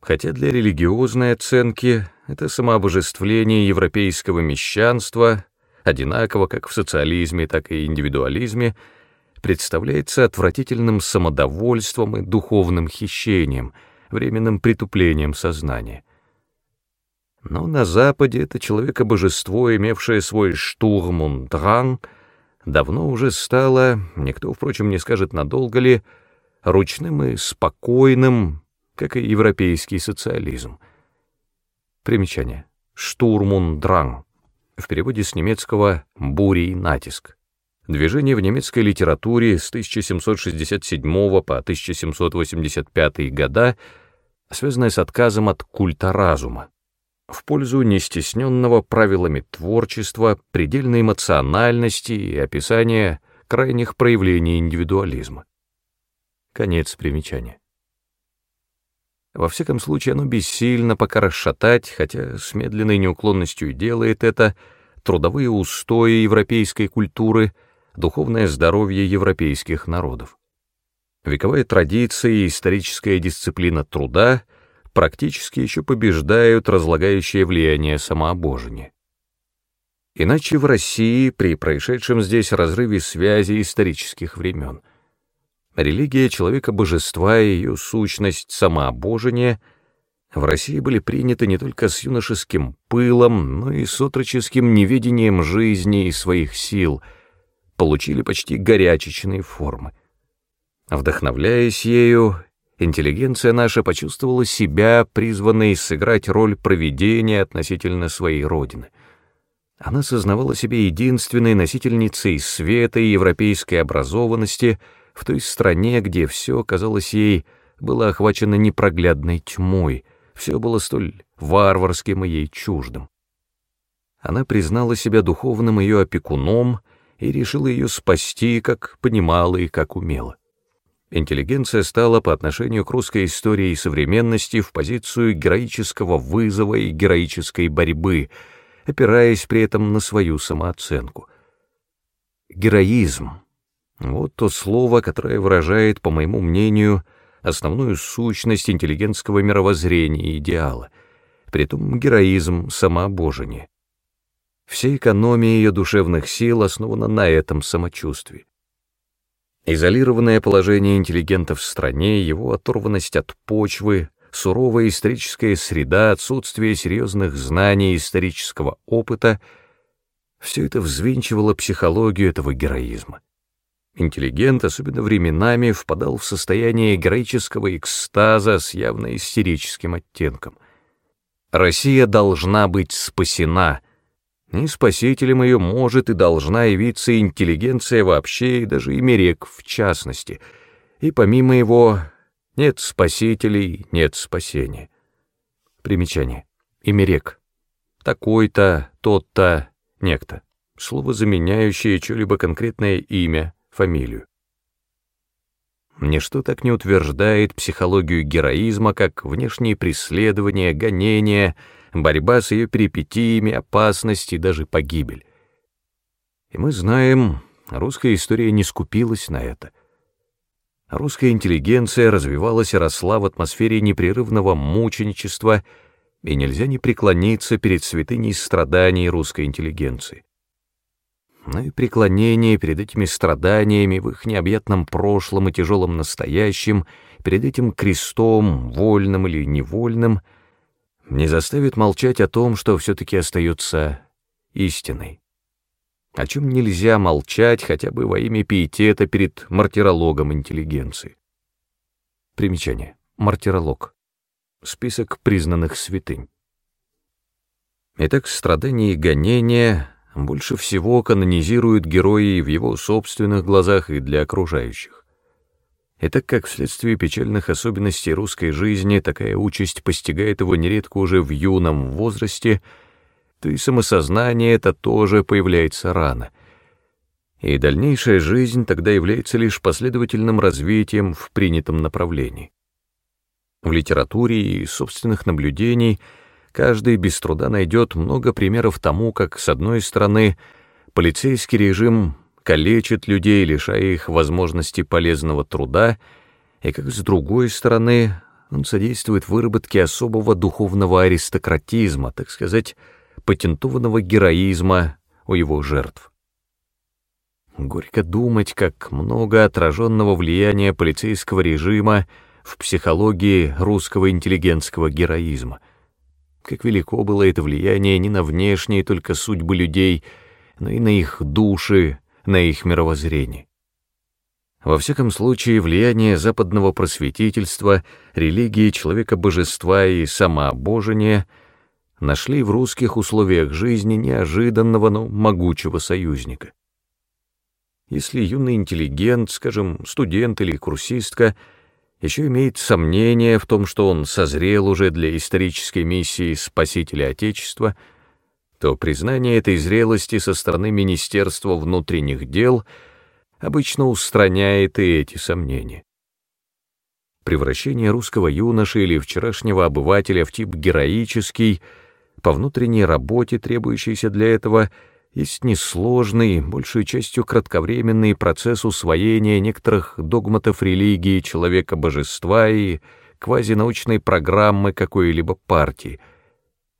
Хотя для религиозной оценки это самообожествление европейского мещанства одинаково как в социализме, так и индивидуализме, представляется отвратительным самодовольством и духовным хищением, временным притуплением сознания. Но на Западе это человека-божество, имевшее свой штурм und дран, давно уже стало, никто, впрочем, не скажет надолго ли, ручным и спокойным, как и европейский социализм. Примечание. Штурм und дран в переводе с немецкого «бурей натиск». Движение в немецкой литературе с 1767 по 1785 года, связанное с отказом от культа разума, в пользу нестесненного правилами творчества, предельной эмоциональности и описания крайних проявлений индивидуализма. Конец примечания. Во всяком случае, оно бессильно пока расшатать, хотя с медленной неуклонностью делает это, трудовые устои европейской культуры, духовное здоровье европейских народов. Вековая традиция и историческая дисциплина труда практически еще побеждают разлагающее влияние самообожения. Иначе в России при происшедшем здесь разрыве связи исторических времен — Религия человека-божества и ее сущность самообожения в России были приняты не только с юношеским пылом, но и с отроческим неведением жизни и своих сил, получили почти горячечные формы. Вдохновляясь ею, интеллигенция наша почувствовала себя призванной сыграть роль провидения относительно своей родины. Она сознавала себя единственной носительницей света и европейской образованности — в той стране, где все, казалось ей, было охвачено непроглядной тьмой, все было столь варварским и ей чуждым. Она признала себя духовным ее опекуном и решила ее спасти, как понимала и как умела. Интеллигенция стала по отношению к русской истории и современности в позицию героического вызова и героической борьбы, опираясь при этом на свою самооценку. Героизм вот то слово, которое выражает, по моему мнению, основную сущность интеллигентского мировоззрения и идеала, притом героизм самообожения. Вся экономия ее душевных сил основана на этом самочувствии. Изолированное положение интеллигента в стране, его оторванность от почвы, суровая историческая среда, отсутствие серьезных знаний исторического опыта — все это взвинчивало психологию этого героизма. Интеллигент, особенно временами, впадал в состояние героического экстаза с явно истерическим оттенком. Россия должна быть спасена. И спасителем ее может и должна явиться интеллигенция вообще, и даже Имерек в частности. И помимо его нет спасителей, нет спасения. Примечание. Имерек. Такой-то, тот-то, некто. Слово, заменяющее что-либо конкретное имя, фамилию. Ничто так не утверждает психологию героизма, как внешние преследования, гонения, борьба с ее перипетиями, опасность и даже погибель. И мы знаем, русская история не скупилась на это. Русская интеллигенция развивалась и росла в атмосфере непрерывного мученичества, и нельзя не преклониться перед святыней страданий русской интеллигенции но и преклонение перед этими страданиями в их необъятном прошлом и тяжелом настоящем, перед этим крестом, вольным или невольным, не заставит молчать о том, что все-таки остается истиной. О чем нельзя молчать хотя бы во имя пиетета перед мартирологом интеллигенции. Примечание. Мартиролог. Список признанных святынь. Итак, страдания и гонения больше всего канонизируют герои в его собственных глазах и для окружающих. Так как вследствие печальных особенностей русской жизни такая участь постигает его нередко уже в юном возрасте, то и самосознание это тоже появляется рано. И дальнейшая жизнь тогда является лишь последовательным развитием в принятом направлении. В литературе и собственных наблюдений – каждый без труда найдет много примеров тому, как, с одной стороны, полицейский режим калечит людей, лишая их возможности полезного труда, и как, с другой стороны, он содействует выработке особого духовного аристократизма, так сказать, патентованного героизма у его жертв. Горько думать, как много отраженного влияния полицейского режима в психологии русского интеллигентского героизма — как велико было это влияние не на внешние только судьбы людей, но и на их души, на их мировоззрение. Во всяком случае, влияние западного просветительства, религии, человека-божества и самообожения нашли в русских условиях жизни неожиданного, но могучего союзника. Если юный интеллигент, скажем, студент или курсистка, еще имеет сомнения в том, что он созрел уже для исторической миссии спасителя Отечества, то признание этой зрелости со стороны Министерства внутренних дел обычно устраняет и эти сомнения. Превращение русского юноши или вчерашнего обывателя в тип героический, по внутренней работе, требующейся для этого, есть несложный, большей частью кратковременный процесс усвоения некоторых догматов религии человека-божества и квазинаучной программы какой-либо партии,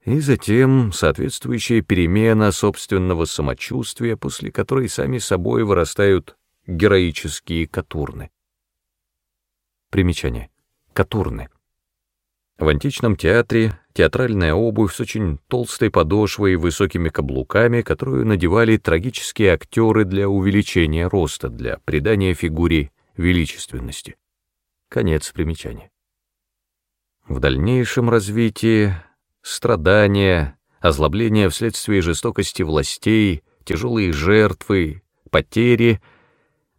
и затем соответствующая перемена собственного самочувствия, после которой сами собой вырастают героические катурны. Примечание. Катурны. В античном театре театральная обувь с очень толстой подошвой и высокими каблуками, которую надевали трагические актеры для увеличения роста, для придания фигуре величественности. Конец примечания. В дальнейшем развитии страдания, озлобление вследствие жестокости властей, тяжелые жертвы, потери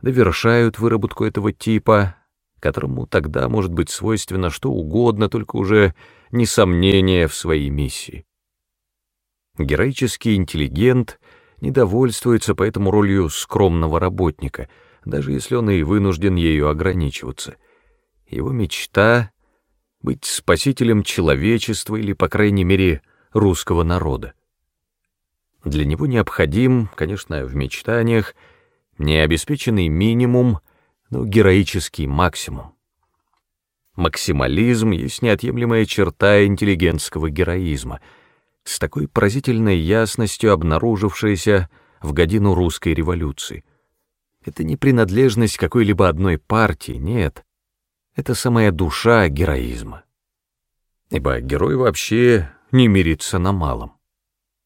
довершают выработку этого типа, которому тогда может быть свойственно что угодно, только уже несомнение в своей миссии. Героический интеллигент недовольствуется поэтому ролью скромного работника, даже если он и вынужден ею ограничиваться. Его мечта — быть спасителем человечества или, по крайней мере, русского народа. Для него необходим, конечно, в мечтаниях, необеспеченный минимум — но героический максимум. Максимализм есть неотъемлемая черта интеллигентского героизма, с такой поразительной ясностью обнаружившаяся в годину русской революции. Это не принадлежность какой-либо одной партии, нет. Это самая душа героизма. Ибо герой вообще не мирится на малом.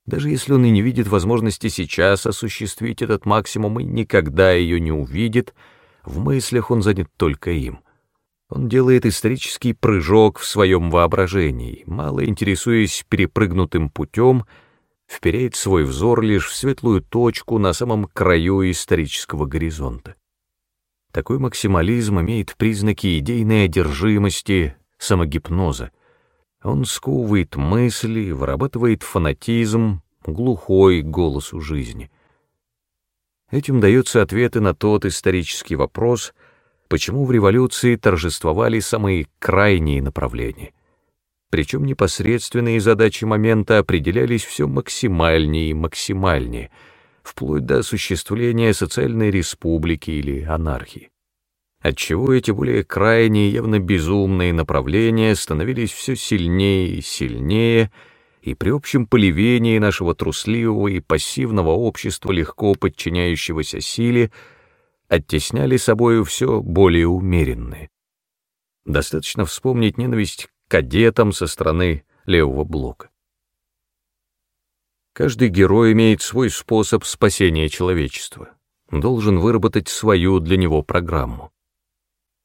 Даже если он и не видит возможности сейчас осуществить этот максимум и никогда ее не увидит — в мыслях он занят только им. Он делает исторический прыжок в своем воображении, мало интересуясь перепрыгнутым путем, вперяет свой взор лишь в светлую точку на самом краю исторического горизонта. Такой максимализм имеет признаки идейной одержимости, самогипноза. Он сковывает мысли, вырабатывает фанатизм, глухой голосу жизни — Этим даются ответы на тот исторический вопрос, почему в революции торжествовали самые крайние направления. Причем непосредственные задачи момента определялись все максимальнее и максимальнее, вплоть до осуществления социальной республики или анархии. Отчего эти более крайние, явно безумные направления становились все сильнее и сильнее — и при общем поливении нашего трусливого и пассивного общества, легко подчиняющегося силе, оттесняли собою все более умеренные. Достаточно вспомнить ненависть к кадетам со стороны левого блока. Каждый герой имеет свой способ спасения человечества, должен выработать свою для него программу.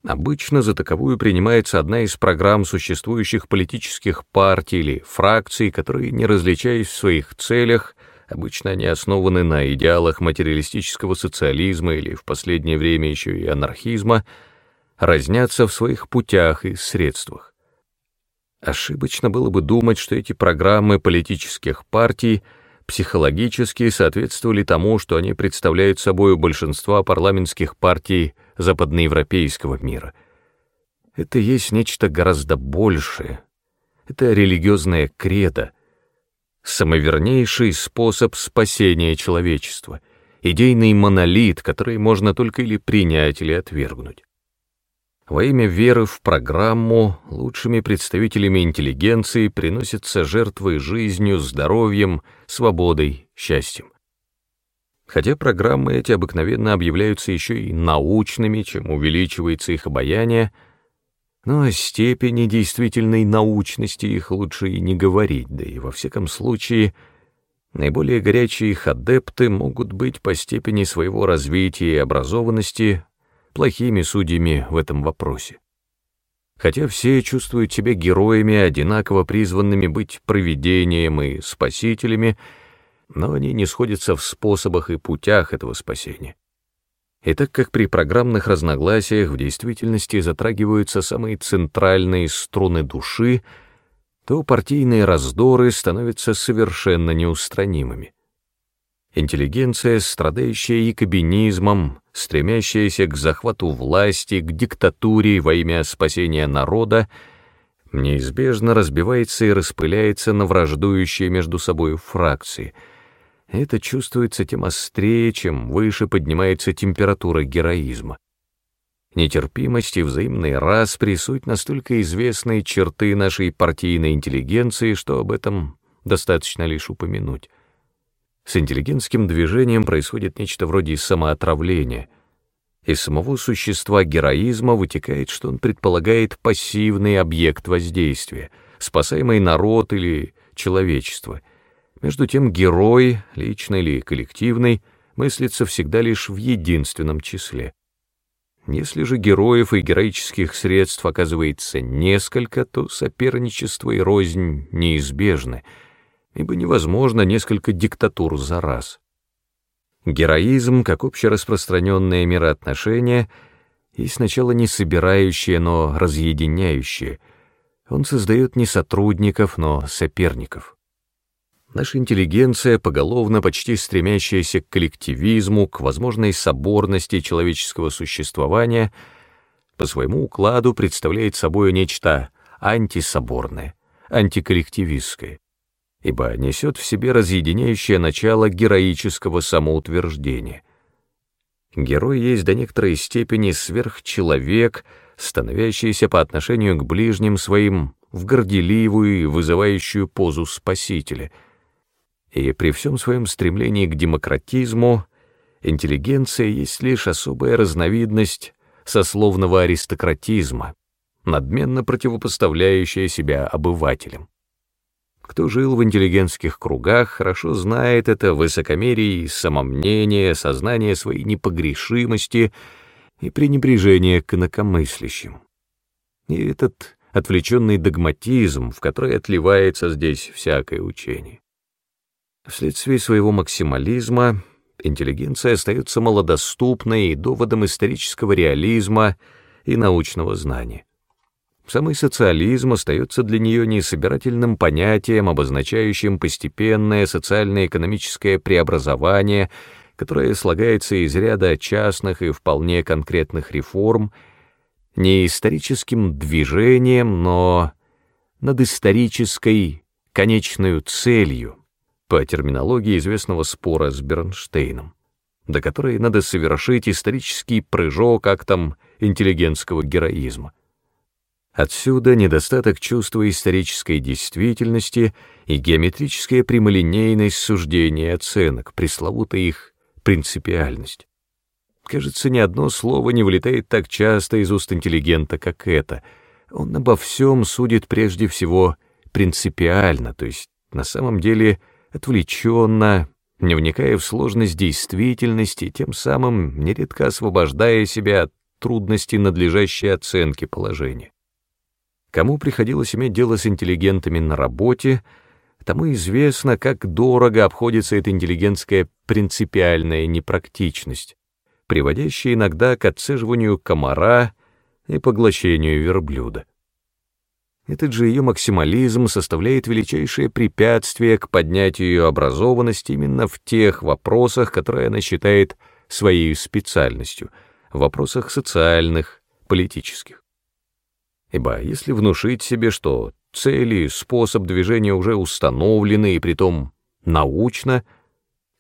Обычно за таковую принимается одна из программ существующих политических партий или фракций, которые, не различаясь в своих целях, обычно они основаны на идеалах материалистического социализма или в последнее время еще и анархизма, разнятся в своих путях и средствах. Ошибочно было бы думать, что эти программы политических партий психологически соответствовали тому, что они представляют собой у большинства парламентских партий западноевропейского мира. Это есть нечто гораздо большее. Это религиозная кредо, самовернейший способ спасения человечества, идейный монолит, который можно только или принять, или отвергнуть. Во имя веры в программу лучшими представителями интеллигенции приносятся жертвы жизнью, здоровьем, свободой, счастьем. Хотя программы эти обыкновенно объявляются еще и научными, чем увеличивается их обаяние, но о степени действительной научности их лучше и не говорить, да и во всяком случае наиболее горячие их адепты могут быть по степени своего развития и образованности плохими судьями в этом вопросе. Хотя все чувствуют себя героями, одинаково призванными быть провидением и спасителями — но они не сходятся в способах и путях этого спасения. И так как при программных разногласиях в действительности затрагиваются самые центральные струны души, то партийные раздоры становятся совершенно неустранимыми. Интеллигенция, страдающая якобинизмом, стремящаяся к захвату власти, к диктатуре во имя спасения народа, неизбежно разбивается и распыляется на враждующие между собой фракции — это чувствуется тем острее, чем выше поднимается температура героизма. Нетерпимость и взаимный распри — суть настолько известные черты нашей партийной интеллигенции, что об этом достаточно лишь упомянуть. С интеллигентским движением происходит нечто вроде самоотравления. Из самого существа героизма вытекает, что он предполагает пассивный объект воздействия, спасаемый народ или человечество — между тем герой, личный или коллективный, мыслится всегда лишь в единственном числе. Если же героев и героических средств оказывается несколько, то соперничество и рознь неизбежны, ибо невозможно несколько диктатур за раз. Героизм, как общераспространенное мироотношение, и сначала не собирающее, но разъединяющее. Он создает не сотрудников, но соперников. Наша интеллигенция, поголовно почти стремящаяся к коллективизму, к возможной соборности человеческого существования, по своему укладу представляет собой нечто антисоборное, антиколлективистское, ибо несет в себе разъединяющее начало героического самоутверждения. Герой есть до некоторой степени сверхчеловек, становящийся по отношению к ближним своим в горделивую и вызывающую позу спасителя — и при всем своем стремлении к демократизму интеллигенция есть лишь особая разновидность сословного аристократизма, надменно противопоставляющая себя обывателям. Кто жил в интеллигентских кругах, хорошо знает это высокомерие, самомнение, сознание своей непогрешимости и пренебрежение к инакомыслящим. И этот отвлеченный догматизм, в который отливается здесь всякое учение. Вследствие своего максимализма интеллигенция остается малодоступной и доводом исторического реализма и научного знания. Самый социализм остается для нее не собирательным понятием, обозначающим постепенное социально-экономическое преобразование, которое слагается из ряда частных и вполне конкретных реформ, не историческим движением, но над исторической конечной целью — по терминологии известного спора с Бернштейном, до которой надо совершить исторический прыжок актом интеллигентского героизма. Отсюда недостаток чувства исторической действительности и геометрическая прямолинейность суждений и оценок, пресловутая их принципиальность. Кажется, ни одно слово не вылетает так часто из уст интеллигента, как это. Он обо всем судит прежде всего принципиально, то есть на самом деле — отвлеченно, не вникая в сложность действительности, тем самым нередко освобождая себя от трудностей надлежащей оценки положения. Кому приходилось иметь дело с интеллигентами на работе, тому известно, как дорого обходится эта интеллигентская принципиальная непрактичность, приводящая иногда к отцеживанию комара и поглощению верблюда. Этот же ее максимализм составляет величайшее препятствие к поднятию ее образованности именно в тех вопросах, которые она считает своей специальностью, в вопросах социальных, политических. Ибо если внушить себе, что цели, способ движения уже установлены и притом научно,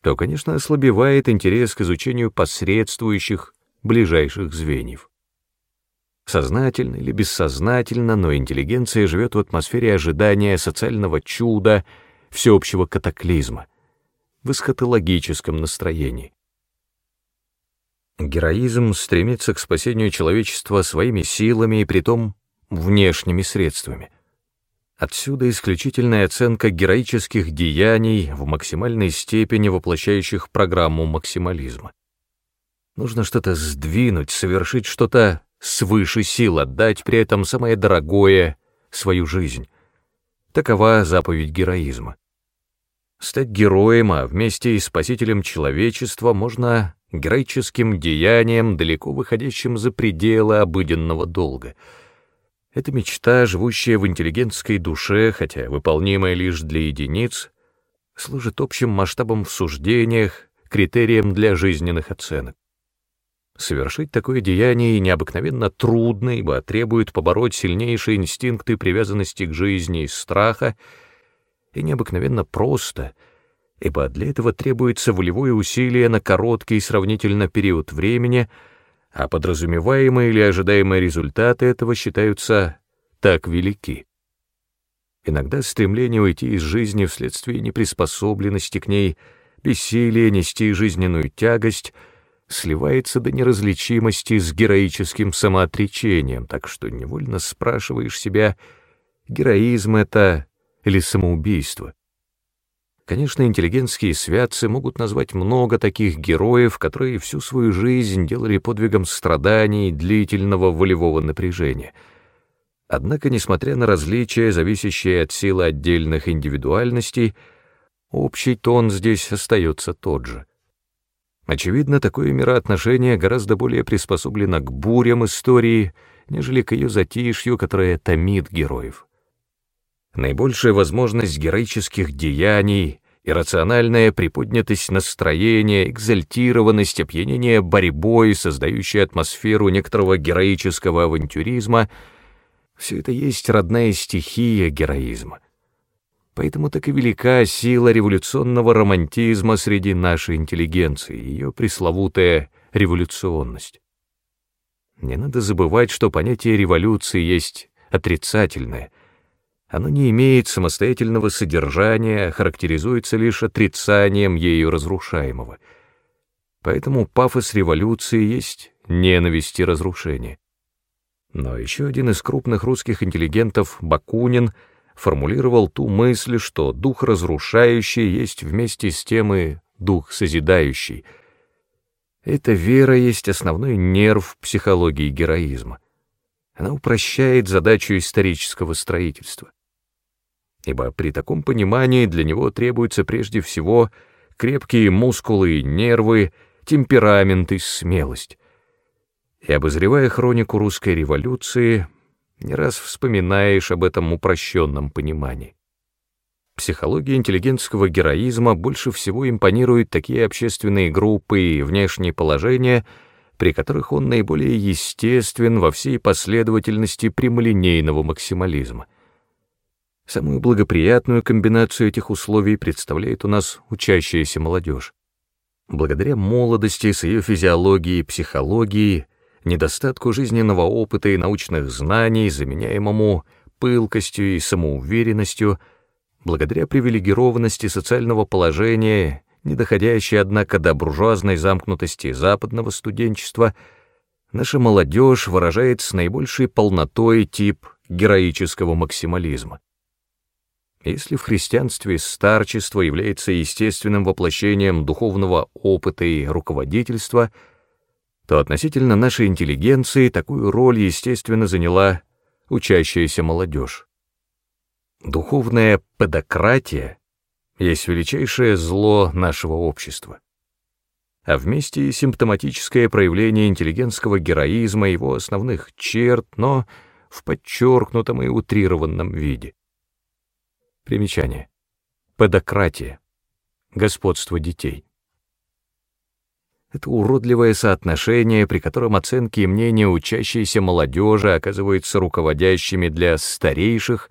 то, конечно, ослабевает интерес к изучению посредствующих ближайших звеньев. Сознательно или бессознательно, но интеллигенция живет в атмосфере ожидания социального чуда, всеобщего катаклизма, в эсхатологическом настроении. Героизм стремится к спасению человечества своими силами и притом внешними средствами. Отсюда исключительная оценка героических деяний в максимальной степени воплощающих программу максимализма. Нужно что-то сдвинуть, совершить что-то свыше сил отдать при этом самое дорогое — свою жизнь. Такова заповедь героизма. Стать героем, а вместе и спасителем человечества можно героическим деянием, далеко выходящим за пределы обыденного долга. Эта мечта, живущая в интеллигентской душе, хотя выполнимая лишь для единиц, служит общим масштабом в суждениях, критерием для жизненных оценок. Совершить такое деяние необыкновенно трудно, ибо требует побороть сильнейшие инстинкты привязанности к жизни и страха, и необыкновенно просто, ибо для этого требуется волевое усилие на короткий сравнительно период времени, а подразумеваемые или ожидаемые результаты этого считаются так велики. Иногда стремление уйти из жизни вследствие неприспособленности к ней, бессилие нести жизненную тягость — сливается до неразличимости с героическим самоотречением, так что невольно спрашиваешь себя, героизм это или самоубийство. Конечно, интеллигентские святцы могут назвать много таких героев, которые всю свою жизнь делали подвигом страданий длительного волевого напряжения. Однако, несмотря на различия, зависящие от силы отдельных индивидуальностей, общий тон здесь остается тот же — Очевидно, такое мироотношение гораздо более приспособлено к бурям истории, нежели к ее затишью, которое томит героев. Наибольшая возможность героических деяний, иррациональная приподнятость настроения, экзальтированность, опьянение борьбой, создающая атмосферу некоторого героического авантюризма — все это есть родная стихия героизма. Поэтому так и велика сила революционного романтизма среди нашей интеллигенции, ее пресловутая революционность. Не надо забывать, что понятие революции есть отрицательное. Оно не имеет самостоятельного содержания, характеризуется лишь отрицанием ею разрушаемого. Поэтому пафос революции есть ненависть и разрушение. Но еще один из крупных русских интеллигентов, Бакунин, — формулировал ту мысль, что дух разрушающий есть вместе с тем и дух созидающий. Эта вера есть основной нерв психологии героизма. Она упрощает задачу исторического строительства. Ибо при таком понимании для него требуются прежде всего крепкие мускулы и нервы, темперамент и смелость. И обозревая хронику русской революции, не раз вспоминаешь об этом упрощенном понимании. Психология интеллигентского героизма больше всего импонирует такие общественные группы и внешние положения, при которых он наиболее естествен во всей последовательности прямолинейного максимализма. Самую благоприятную комбинацию этих условий представляет у нас учащаяся молодежь. Благодаря молодости с ее физиологией и психологией недостатку жизненного опыта и научных знаний, заменяемому пылкостью и самоуверенностью, благодаря привилегированности социального положения, не доходящей, однако, до буржуазной замкнутости западного студенчества, наша молодежь выражает с наибольшей полнотой тип героического максимализма. Если в христианстве старчество является естественным воплощением духовного опыта и руководительства — то относительно нашей интеллигенции такую роль, естественно, заняла учащаяся молодежь. Духовная педократия есть величайшее зло нашего общества. А вместе и симптоматическое проявление интеллигентского героизма его основных черт, но в подчеркнутом и утрированном виде. Примечание. Педократия. Господство детей. Это уродливое соотношение, при котором оценки и мнения учащейся молодежи оказываются руководящими для старейших,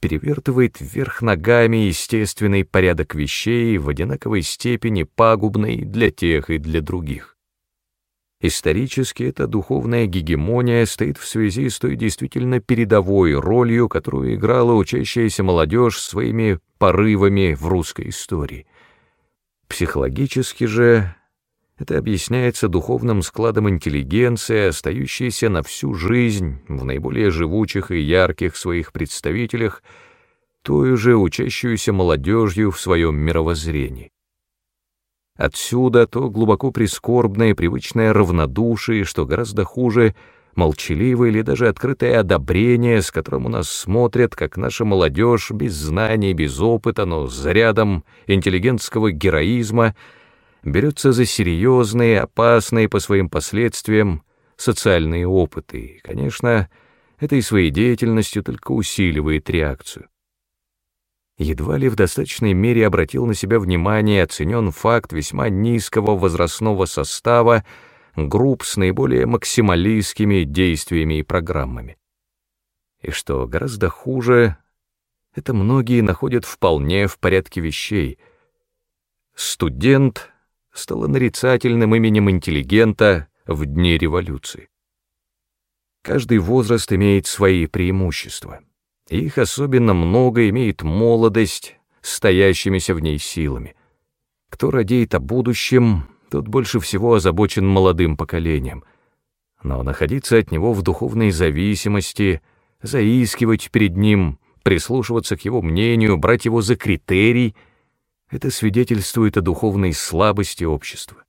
перевертывает вверх ногами естественный порядок вещей в одинаковой степени пагубный для тех и для других. Исторически эта духовная гегемония стоит в связи с той действительно передовой ролью, которую играла учащаяся молодежь своими порывами в русской истории. Психологически же это объясняется духовным складом интеллигенции, остающейся на всю жизнь в наиболее живучих и ярких своих представителях, той же учащуюся молодежью в своем мировоззрении. Отсюда то глубоко прискорбное привычное равнодушие, что гораздо хуже молчаливое или даже открытое одобрение, с которым у нас смотрят, как наша молодежь без знаний, без опыта, но с зарядом интеллигентского героизма — берется за серьезные, опасные по своим последствиям социальные опыты. И, конечно, этой своей деятельностью только усиливает реакцию. Едва ли в достаточной мере обратил на себя внимание оценен факт весьма низкого возрастного состава групп с наиболее максималистскими действиями и программами. И что гораздо хуже, это многие находят вполне в порядке вещей. Студент стало нарицательным именем интеллигента в дни революции. Каждый возраст имеет свои преимущества. Их особенно много имеет молодость, стоящимися в ней силами. Кто радеет о будущем, тот больше всего озабочен молодым поколением. Но находиться от него в духовной зависимости, заискивать перед ним, прислушиваться к его мнению, брать его за критерий — это свидетельствует о духовной слабости общества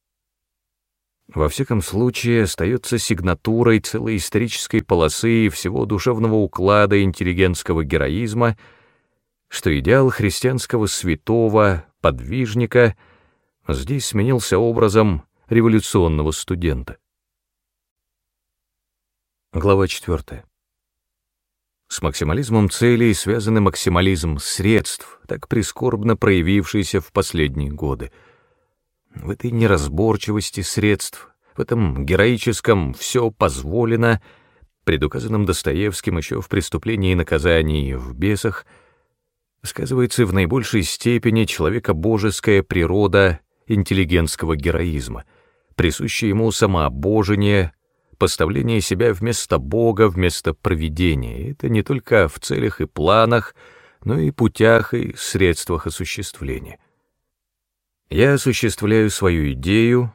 во всяком случае остается сигнатурой целой исторической полосы и всего душевного уклада интеллигентского героизма, что идеал христианского святого, подвижника здесь сменился образом революционного студента. Глава 4. С максимализмом целей связан максимализм средств, так прискорбно проявившийся в последние годы — в этой неразборчивости средств, в этом героическом «все позволено», предуказанном Достоевским еще в «Преступлении и наказании» в «Бесах», сказывается в наибольшей степени человекобожеская природа интеллигентского героизма, присущая ему самообожение, поставление себя вместо Бога, вместо провидения. Это не только в целях и планах, но и путях и средствах осуществления. Я осуществляю свою идею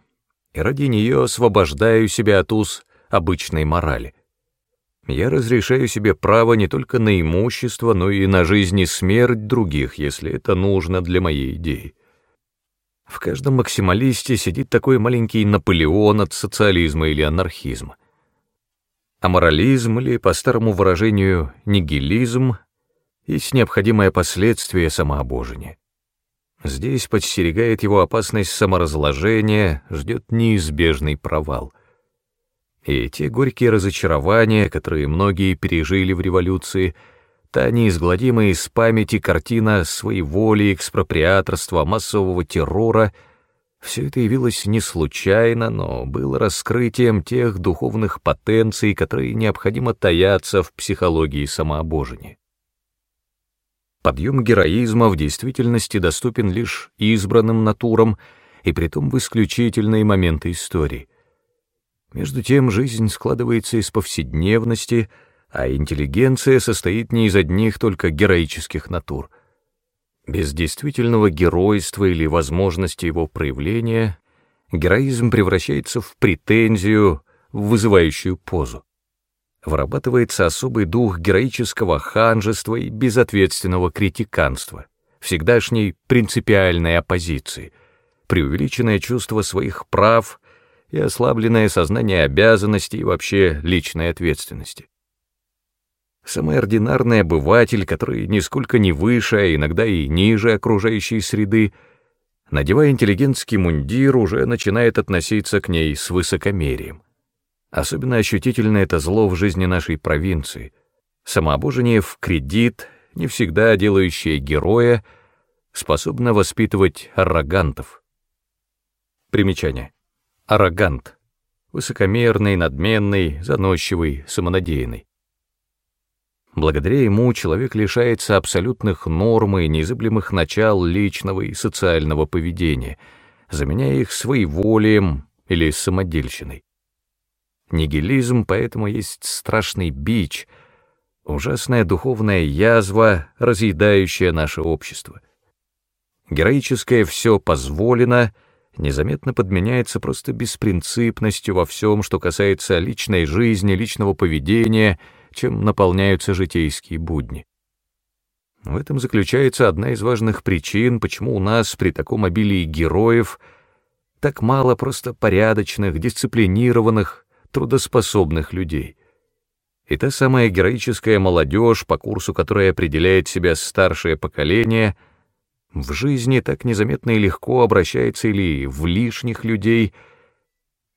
и ради нее освобождаю себя от уз обычной морали. Я разрешаю себе право не только на имущество, но и на жизнь и смерть других, если это нужно для моей идеи. В каждом максималисте сидит такой маленький Наполеон от социализма или анархизма. А морализм, или, по старому выражению, нигилизм, есть необходимое последствие самообожения. Здесь подстерегает его опасность саморазложения, ждет неизбежный провал. И те горькие разочарования, которые многие пережили в революции, та неизгладимая из памяти картина своеволия, экспроприаторства, массового террора — все это явилось не случайно, но было раскрытием тех духовных потенций, которые необходимо таятся в психологии самообожения. Подъем героизма в действительности доступен лишь избранным натурам, и притом в исключительные моменты истории. Между тем жизнь складывается из повседневности, а интеллигенция состоит не из одних только героических натур. Без действительного геройства или возможности его проявления героизм превращается в претензию, в вызывающую позу вырабатывается особый дух героического ханжества и безответственного критиканства, всегдашней принципиальной оппозиции, преувеличенное чувство своих прав и ослабленное сознание обязанностей и вообще личной ответственности. Самый ординарный обыватель, который нисколько не выше, а иногда и ниже окружающей среды, надевая интеллигентский мундир, уже начинает относиться к ней с высокомерием. Особенно ощутительно это зло в жизни нашей провинции. Самообожение в кредит, не всегда делающее героя, способно воспитывать аррогантов. Примечание. Аррогант. Высокомерный, надменный, заносчивый, самонадеянный. Благодаря ему человек лишается абсолютных норм и незыблемых начал личного и социального поведения, заменяя их своеволием или самодельщиной. Нигилизм поэтому есть страшный бич, ужасная духовная язва, разъедающая наше общество. Героическое «все позволено» незаметно подменяется просто беспринципностью во всем, что касается личной жизни, личного поведения, чем наполняются житейские будни. В этом заключается одна из важных причин, почему у нас при таком обилии героев так мало просто порядочных, дисциплинированных, трудоспособных людей. И та самая героическая молодежь, по курсу которой определяет себя старшее поколение, в жизни так незаметно и легко обращается или в лишних людей,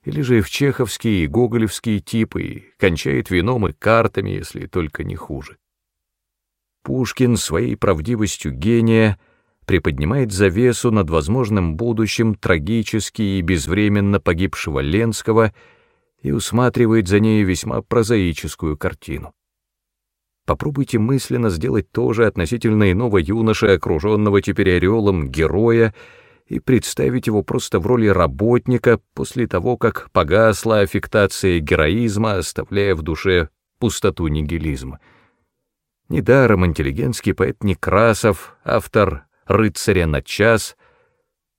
или же в чеховские и гоголевские типы, и кончает вином и картами, если только не хуже. Пушкин своей правдивостью гения приподнимает завесу над возможным будущим трагически и безвременно погибшего Ленского и усматривает за ней весьма прозаическую картину. Попробуйте мысленно сделать то же относительно иного юноши, окруженного теперь ореолом героя, и представить его просто в роли работника после того, как погасла аффектация героизма, оставляя в душе пустоту нигилизма. Недаром интеллигентский поэт Некрасов, автор «Рыцаря на час»,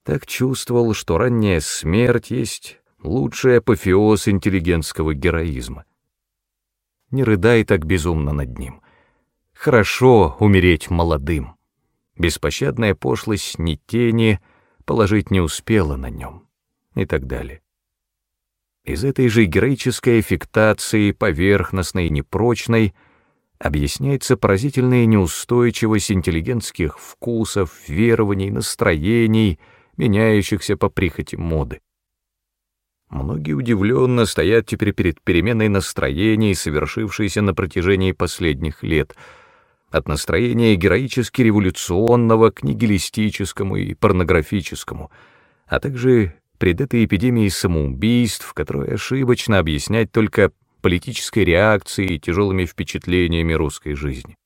так чувствовал, что ранняя смерть есть лучший апофеоз интеллигентского героизма. Не рыдай так безумно над ним. Хорошо умереть молодым. Беспощадная пошлость ни тени положить не успела на нем. И так далее. Из этой же героической аффектации, поверхностной и непрочной, объясняется поразительная неустойчивость интеллигентских вкусов, верований, настроений, меняющихся по прихоти моды. Многие удивленно стоят теперь перед переменой настроений, совершившейся на протяжении последних лет, от настроения героически революционного к нигилистическому и порнографическому, а также пред этой эпидемией самоубийств, которую ошибочно объяснять только политической реакцией и тяжелыми впечатлениями русской жизни.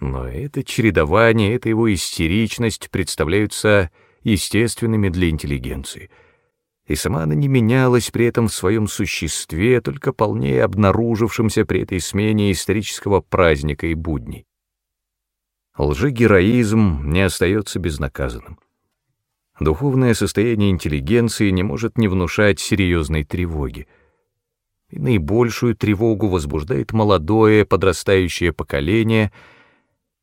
Но это чередование, эта его истеричность представляются естественными для интеллигенции — и сама она не менялась при этом в своем существе, только полнее обнаружившемся при этой смене исторического праздника и будней. Лжегероизм не остается безнаказанным. Духовное состояние интеллигенции не может не внушать серьезной тревоги. И наибольшую тревогу возбуждает молодое подрастающее поколение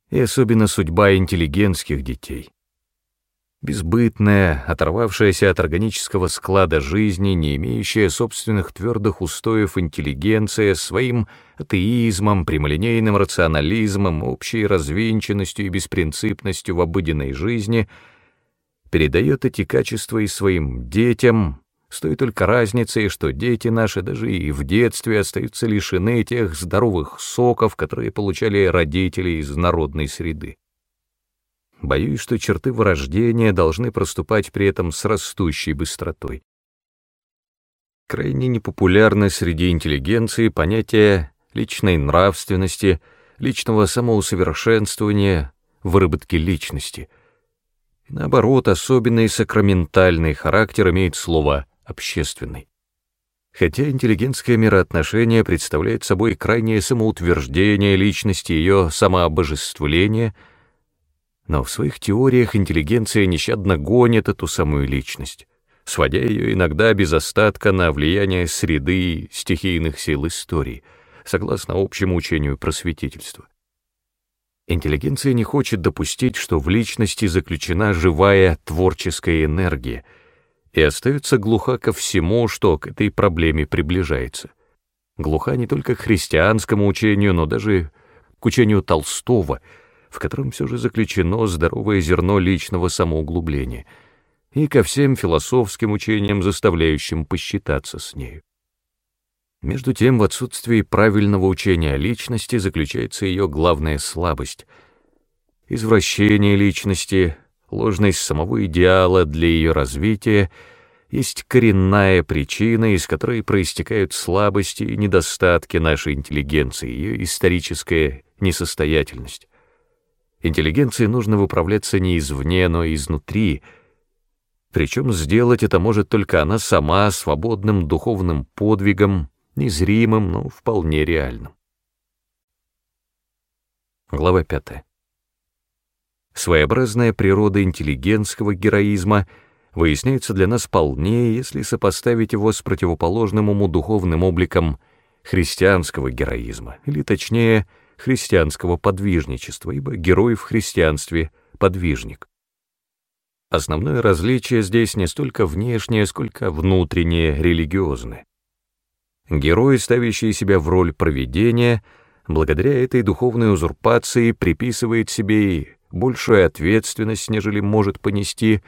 и особенно судьба интеллигентских детей. Безбытная, оторвавшаяся от органического склада жизни, не имеющая собственных твердых устоев интеллигенция своим атеизмом, прямолинейным рационализмом, общей развинченностью и беспринципностью в обыденной жизни, передает эти качества и своим детям, с той только разницей, что дети наши даже и в детстве остаются лишены тех здоровых соков, которые получали родители из народной среды. Боюсь, что черты вырождения должны проступать при этом с растущей быстротой. Крайне непопулярно среди интеллигенции понятие личной нравственности, личного самоусовершенствования, выработки личности. наоборот, особенный сакраментальный характер имеет слово «общественный». Хотя интеллигентское мироотношение представляет собой крайнее самоутверждение личности, ее самообожествление — но в своих теориях интеллигенция нещадно гонит эту самую личность, сводя ее иногда без остатка на влияние среды и стихийных сил истории, согласно общему учению просветительства. Интеллигенция не хочет допустить, что в личности заключена живая творческая энергия, и остается глуха ко всему, что к этой проблеме приближается. Глуха не только к христианскому учению, но даже к учению Толстого — в котором все же заключено здоровое зерно личного самоуглубления, и ко всем философским учениям, заставляющим посчитаться с нею. Между тем, в отсутствии правильного учения о личности заключается ее главная слабость — извращение личности, ложность самого идеала для ее развития есть коренная причина, из которой проистекают слабости и недостатки нашей интеллигенции, ее историческая несостоятельность. Интеллигенции нужно выправляться не извне, но изнутри. Причем сделать это может только она сама свободным духовным подвигом, незримым, но вполне реальным. Глава 5. Своеобразная природа интеллигентского героизма выясняется для нас полнее, если сопоставить его с противоположным ему духовным обликом христианского героизма, или точнее — христианского подвижничества, ибо герой в христианстве — подвижник. Основное различие здесь не столько внешнее, сколько внутреннее, религиозное. Герой, ставящий себя в роль провидения, благодаря этой духовной узурпации приписывает себе и большую ответственность, нежели может понести,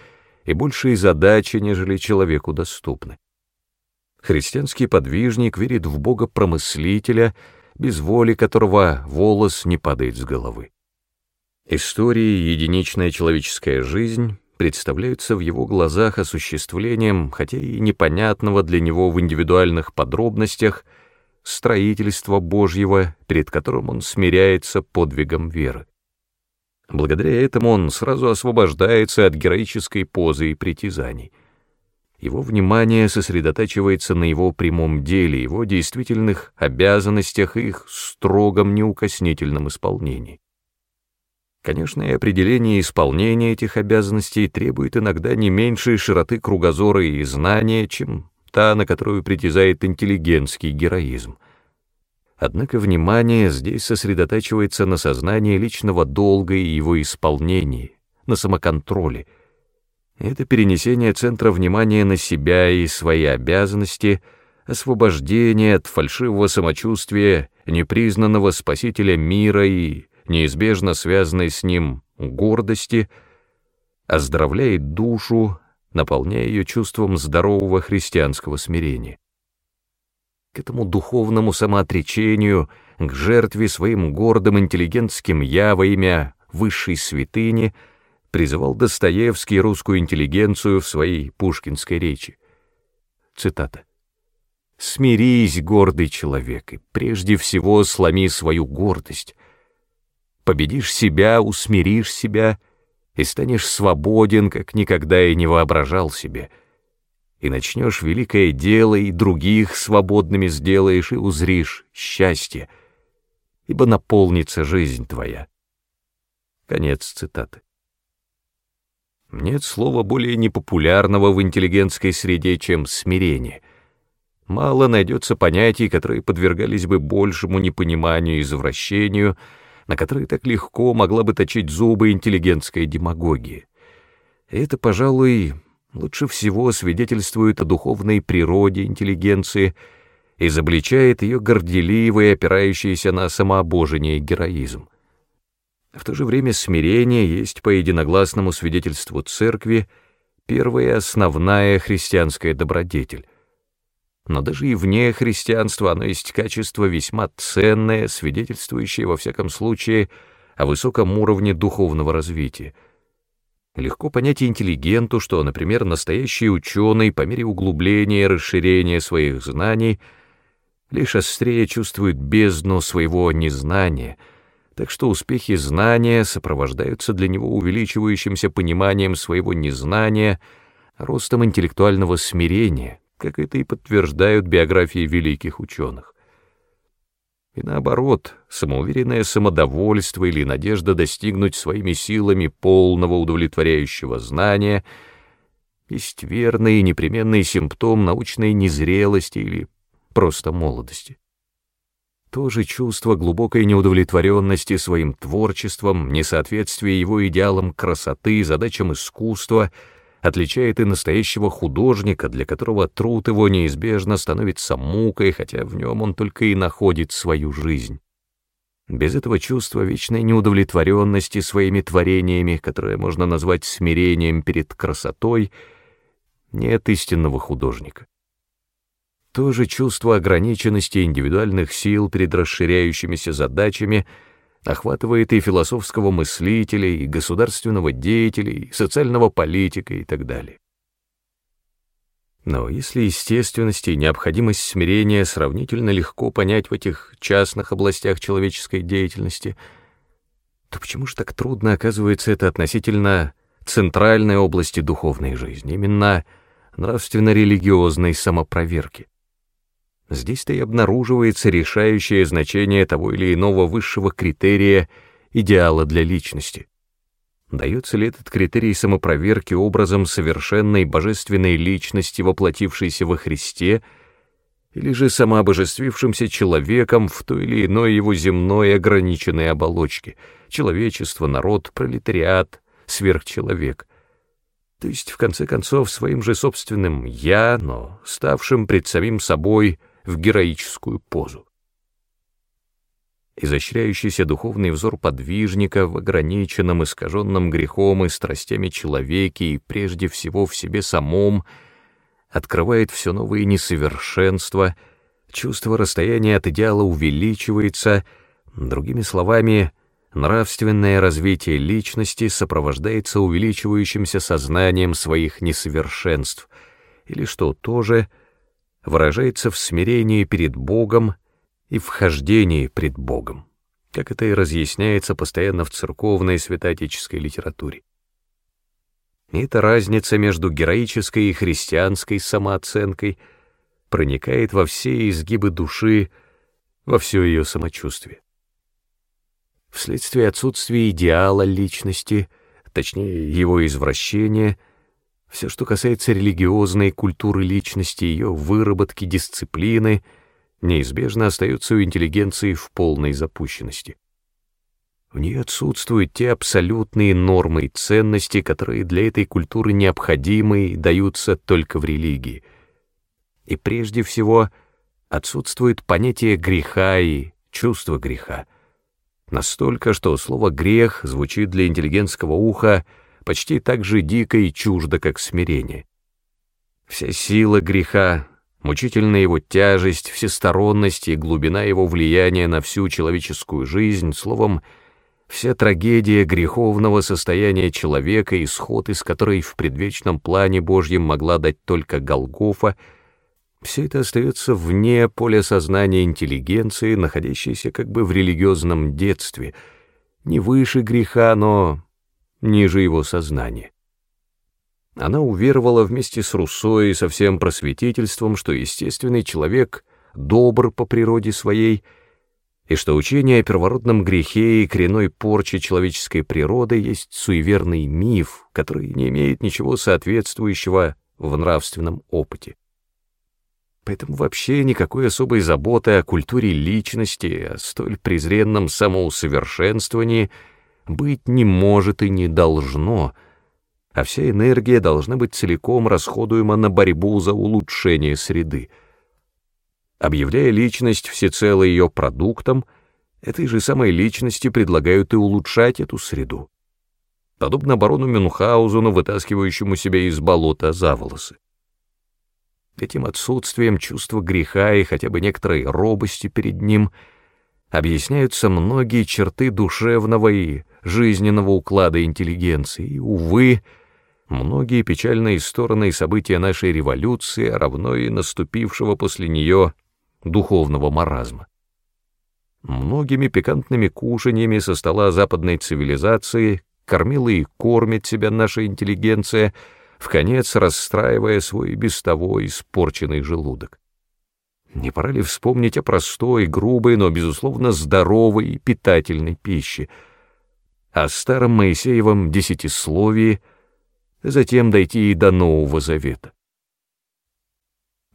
и большие задачи, нежели человеку доступны. Христианский подвижник верит в Бога-промыслителя, без воли которого волос не падает с головы. Истории единичная человеческая жизнь представляются в его глазах осуществлением, хотя и непонятного для него в индивидуальных подробностях, строительства Божьего, перед которым он смиряется подвигом веры. Благодаря этому он сразу освобождается от героической позы и притязаний. Его внимание сосредотачивается на его прямом деле, его действительных обязанностях и их строгом неукоснительном исполнении. Конечно, и определение исполнения этих обязанностей требует иногда не меньшей широты кругозора и знания, чем та, на которую притязает интеллигентский героизм. Однако внимание здесь сосредотачивается на сознании личного долга и его исполнении, на самоконтроле. Это перенесение центра внимания на себя и свои обязанности, освобождение от фальшивого самочувствия непризнанного спасителя мира и неизбежно связанной с ним гордости, оздоровляет душу, наполняя ее чувством здорового христианского смирения. К этому духовному самоотречению, к жертве своим гордым интеллигентским «я» во имя высшей святыни призывал Достоевский русскую интеллигенцию в своей пушкинской речи. Цитата. «Смирись, гордый человек, и прежде всего сломи свою гордость, победишь себя, усмиришь себя и станешь свободен, как никогда и не воображал себе. И начнешь великое дело, и других свободными сделаешь, и узришь счастье, ибо наполнится жизнь твоя. Конец цитаты. Нет слова более непопулярного в интеллигентской среде, чем смирение. Мало найдется понятий, которые подвергались бы большему непониманию и извращению — на которые так легко могла бы точить зубы интеллигентская демагогия. И это, пожалуй, лучше всего свидетельствует о духовной природе интеллигенции, изобличает ее горделивый, опирающийся на самообожение героизм. В то же время смирение есть по единогласному свидетельству церкви первая основная христианская добродетель, но даже и вне христианства оно есть качество весьма ценное, свидетельствующее, во всяком случае, о высоком уровне духовного развития. Легко понять интеллигенту, что, например, настоящий ученый по мере углубления и расширения своих знаний лишь острее чувствует бездну своего незнания, так что успехи знания сопровождаются для него увеличивающимся пониманием своего незнания, ростом интеллектуального смирения, как это и подтверждают биографии великих ученых. И наоборот, самоуверенное самодовольство или надежда достигнуть своими силами полного удовлетворяющего знания есть верный и непременный симптом научной незрелости или просто молодости. То же чувство глубокой неудовлетворенности своим творчеством, несоответствие его идеалам красоты, задачам искусства — отличает и настоящего художника, для которого труд его неизбежно становится мукой, хотя в нем он только и находит свою жизнь. Без этого чувства вечной неудовлетворенности своими творениями, которое можно назвать смирением перед красотой, нет истинного художника. То же чувство ограниченности индивидуальных сил перед расширяющимися задачами — охватывает и философского мыслителя, и государственного деятеля, и социального политика и так далее. Но если естественность и необходимость смирения сравнительно легко понять в этих частных областях человеческой деятельности, то почему же так трудно оказывается это относительно центральной области духовной жизни, именно нравственно-религиозной самопроверки? Здесь-то и обнаруживается решающее значение того или иного высшего критерия идеала для личности. Дается ли этот критерий самопроверки образом совершенной божественной личности, воплотившейся во Христе, или же самообожествившимся человеком в той или иной его земной ограниченной оболочке, человечество, народ, пролетариат, сверхчеловек, то есть, в конце концов, своим же собственным «я», но ставшим пред самим собой – в героическую позу. изощряющийся духовный взор подвижника в ограниченном, искаженном грехом и страстями человеке и прежде всего в себе самом, открывает все новые несовершенства, чувство расстояния от идеала увеличивается, другими словами, нравственное развитие личности сопровождается увеличивающимся сознанием своих несовершенств, или, что тоже, выражается в смирении перед Богом, и вхождении пред Богом, как это и разъясняется постоянно в церковной святоотеческой литературе. И эта разница между героической и христианской самооценкой проникает во все изгибы души, во все ее самочувствие. Вследствие отсутствия идеала личности, точнее его извращения, все, что касается религиозной культуры личности, ее выработки, дисциплины — неизбежно остается у интеллигенции в полной запущенности. В ней отсутствуют те абсолютные нормы и ценности, которые для этой культуры необходимы и даются только в религии. И прежде всего отсутствует понятие греха и чувство греха. Настолько, что слово «грех» звучит для интеллигентского уха почти так же дико и чуждо, как смирение. Вся сила греха Мучительная его тяжесть, всесторонность и глубина его влияния на всю человеческую жизнь, словом, вся трагедия греховного состояния человека, исход из которой в предвечном плане Божьем могла дать только Голгофа, все это остается вне поля сознания интеллигенции, находящейся как бы в религиозном детстве, не выше греха, но ниже его сознания. Она уверовала вместе с Руссо и со всем просветительством, что естественный человек добр по природе своей, и что учение о первородном грехе и коренной порче человеческой природы есть суеверный миф, который не имеет ничего соответствующего в нравственном опыте. Поэтому вообще никакой особой заботы о культуре личности, о столь презренном самоусовершенствовании быть не может и не должно — а вся энергия должна быть целиком расходуема на борьбу за улучшение среды. Объявляя личность всецело ее продуктом, этой же самой личности предлагают и улучшать эту среду. Подобно барону Мюнхгаузену, вытаскивающему себя из болота за волосы. Этим отсутствием чувства греха и хотя бы некоторой робости перед ним объясняются многие черты душевного и жизненного уклада интеллигенции, и, увы, многие печальные стороны и события нашей революции, равно и наступившего после нее духовного маразма. Многими пикантными кушаньями со стола западной цивилизации кормила и кормит себя наша интеллигенция, в конец расстраивая свой без того испорченный желудок. Не пора ли вспомнить о простой, грубой, но, безусловно, здоровой и питательной пище, о старом Моисеевом десятисловии — затем дойти и до Нового Завета.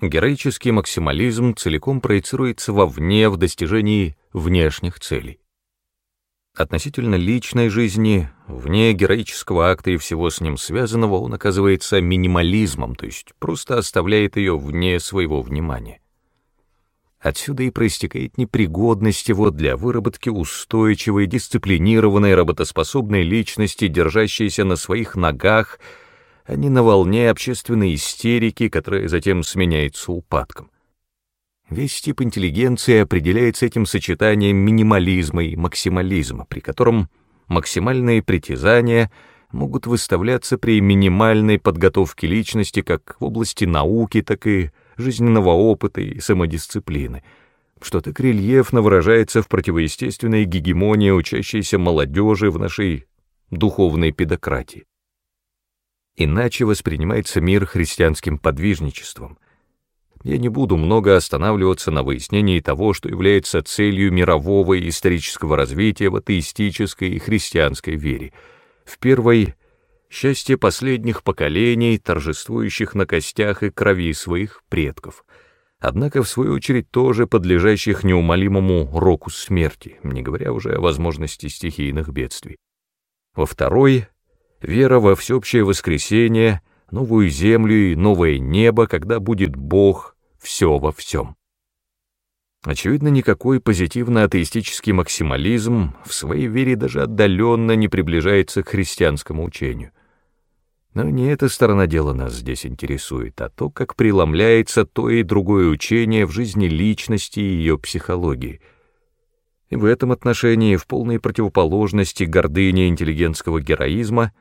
Героический максимализм целиком проецируется вовне в достижении внешних целей. Относительно личной жизни, вне героического акта и всего с ним связанного, он оказывается минимализмом, то есть просто оставляет ее вне своего внимания. Отсюда и проистекает непригодность его для выработки устойчивой, дисциплинированной, работоспособной личности, держащейся на своих ногах, а не на волне общественной истерики, которая затем сменяется упадком. Весь тип интеллигенции определяется этим сочетанием минимализма и максимализма, при котором максимальные притязания могут выставляться при минимальной подготовке личности как в области науки, так и жизненного опыта и самодисциплины, что так рельефно выражается в противоестественной гегемонии учащейся молодежи в нашей духовной педократии. Иначе воспринимается мир христианским подвижничеством. Я не буду много останавливаться на выяснении того, что является целью мирового и исторического развития в атеистической и христианской вере. В первой счастье последних поколений, торжествующих на костях и крови своих предков, однако, в свою очередь, тоже подлежащих неумолимому року смерти, не говоря уже о возможности стихийных бедствий. Во второй — вера во всеобщее воскресение, новую землю и новое небо, когда будет Бог все во всем. Очевидно, никакой позитивно-атеистический максимализм в своей вере даже отдаленно не приближается к христианскому учению. Но не эта сторона дела нас здесь интересует, а то, как преломляется то и другое учение в жизни личности и ее психологии. И в этом отношении, в полной противоположности гордыне интеллигентского героизма,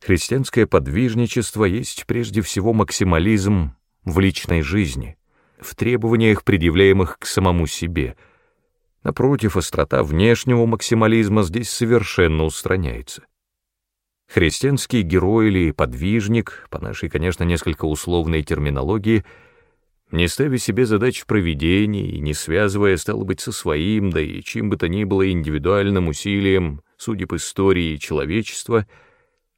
христианское подвижничество есть прежде всего максимализм в личной жизни, в требованиях, предъявляемых к самому себе. Напротив, острота внешнего максимализма здесь совершенно устраняется. Христианский герой или подвижник, по нашей, конечно, несколько условной терминологии, не ставя себе задач в проведении и не связывая, стало быть, со своим, да и чем бы то ни было индивидуальным усилием, судеб истории человечества,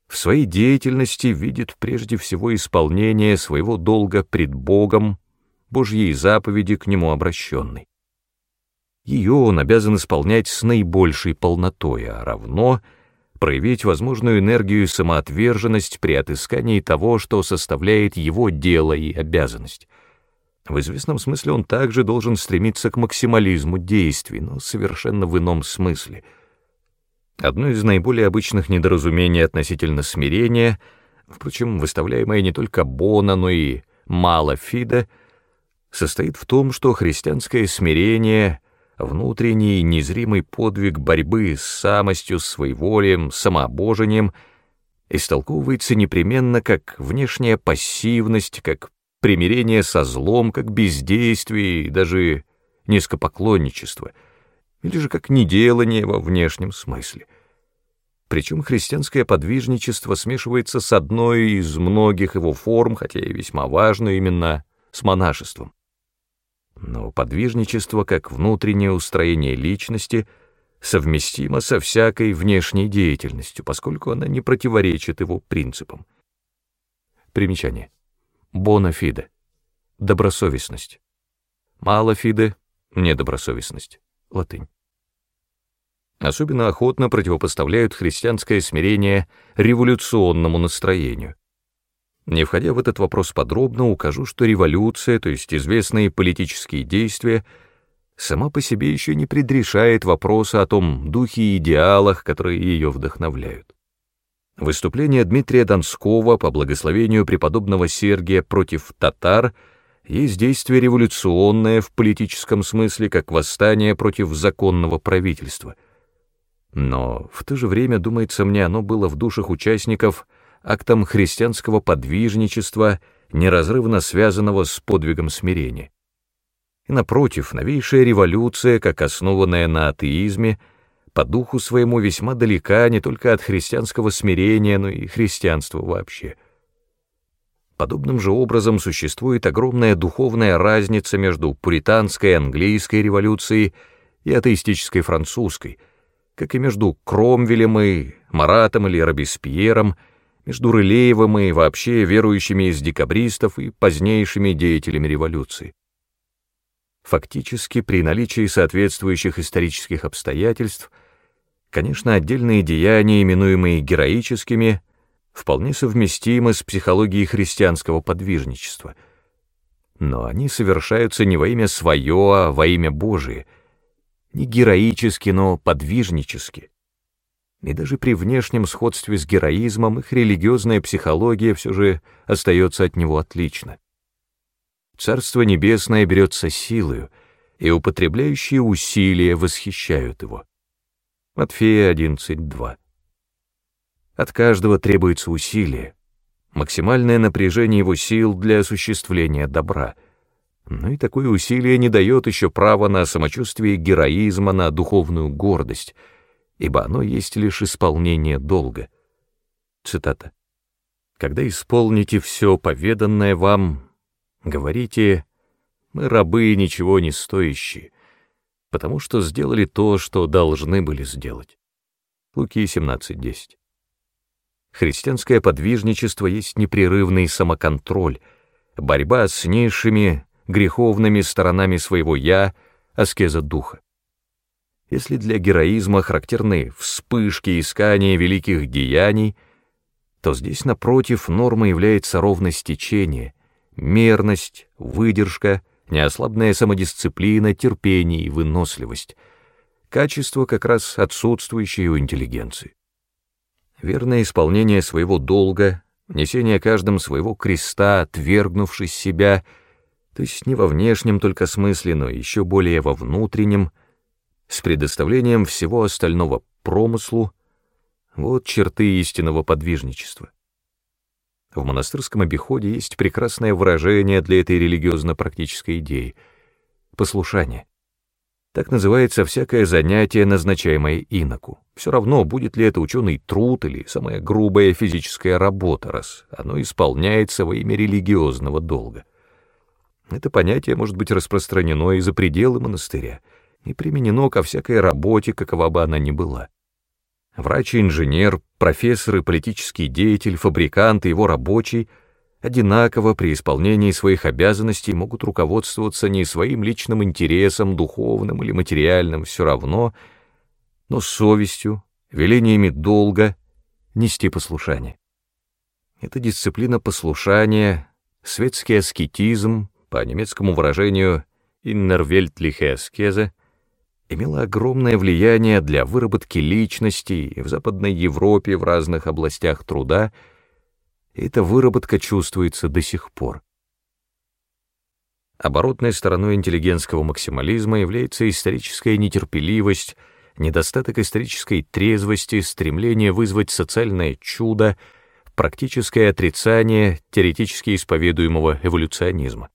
в своей деятельности видит прежде всего исполнение своего долга пред Богом, Божьей заповеди к нему обращенной. Ее он обязан исполнять с наибольшей полнотой, а равно — проявить возможную энергию и самоотверженность при отыскании того, что составляет его дело и обязанность. В известном смысле он также должен стремиться к максимализму действий, но совершенно в ином смысле. Одно из наиболее обычных недоразумений относительно смирения, впрочем, выставляемое не только Бона, но и Мало Фида, состоит в том, что христианское смирение внутренний незримый подвиг борьбы с самостью, своеволием, самообожением истолковывается непременно как внешняя пассивность, как примирение со злом, как бездействие и даже низкопоклонничество, или же как неделание во внешнем смысле. Причем христианское подвижничество смешивается с одной из многих его форм, хотя и весьма важной именно с монашеством. Но подвижничество, как внутреннее устроение личности, совместимо со всякой внешней деятельностью, поскольку она не противоречит его принципам. Примечание. Бона фиде. Добросовестность. Мало фиде. Недобросовестность. Латынь. Особенно охотно противопоставляют христианское смирение революционному настроению. Не входя в этот вопрос подробно, укажу, что революция, то есть известные политические действия, сама по себе еще не предрешает вопроса о том духе и идеалах, которые ее вдохновляют. Выступление Дмитрия Донского по благословению преподобного Сергия против татар есть действие революционное в политическом смысле, как восстание против законного правительства. Но в то же время, думается мне, оно было в душах участников – актом христианского подвижничества, неразрывно связанного с подвигом смирения. И напротив, новейшая революция, как основанная на атеизме, по духу своему весьма далека не только от христианского смирения, но и христианства вообще. Подобным же образом существует огромная духовная разница между пуританской английской революцией и атеистической французской, как и между Кромвелем и Маратом или Робеспьером — между Рылеевым и вообще верующими из декабристов и позднейшими деятелями революции. Фактически, при наличии соответствующих исторических обстоятельств, конечно, отдельные деяния, именуемые героическими, вполне совместимы с психологией христианского подвижничества. Но они совершаются не во имя свое, а во имя Божие, не героически, но подвижнически и даже при внешнем сходстве с героизмом их религиозная психология все же остается от него отлично. Царство Небесное берется силою, и употребляющие усилия восхищают его. Матфея 11.2 От каждого требуется усилие, максимальное напряжение его сил для осуществления добра. Но и такое усилие не дает еще права на самочувствие героизма, на духовную гордость — ибо оно есть лишь исполнение долга. Цитата. «Когда исполните все поведанное вам, говорите, мы рабы ничего не стоящие, потому что сделали то, что должны были сделать». Луки 17.10. Христианское подвижничество есть непрерывный самоконтроль, борьба с низшими, греховными сторонами своего «я», аскеза духа. Если для героизма характерны вспышки искания великих деяний, то здесь, напротив, нормой является ровность течения, мерность, выдержка, неослабная самодисциплина, терпение и выносливость. Качество, как раз отсутствующее у интеллигенции. Верное исполнение своего долга, несение каждым своего креста, отвергнувшись себя, то есть не во внешнем только смысле, но еще более во внутреннем, с предоставлением всего остального промыслу, вот черты истинного подвижничества. В монастырском обиходе есть прекрасное выражение для этой религиозно-практической идеи — послушание. Так называется всякое занятие, назначаемое иноку. Все равно, будет ли это ученый труд или самая грубая физическая работа, раз оно исполняется во имя религиозного долга. Это понятие может быть распространено и за пределы монастыря, и применено ко всякой работе, какова бы она ни была. Врач и инженер, профессор и политический деятель, фабрикант и его рабочий одинаково при исполнении своих обязанностей могут руководствоваться не своим личным интересом, духовным или материальным, все равно, но совестью, велениями долга нести послушание. Эта дисциплина послушания, светский аскетизм, по немецкому выражению «innerweltliche Askese», имела огромное влияние для выработки личности в Западной Европе в разных областях труда, и эта выработка чувствуется до сих пор. Оборотной стороной интеллигентского максимализма является историческая нетерпеливость, недостаток исторической трезвости, стремление вызвать социальное чудо, практическое отрицание теоретически исповедуемого эволюционизма.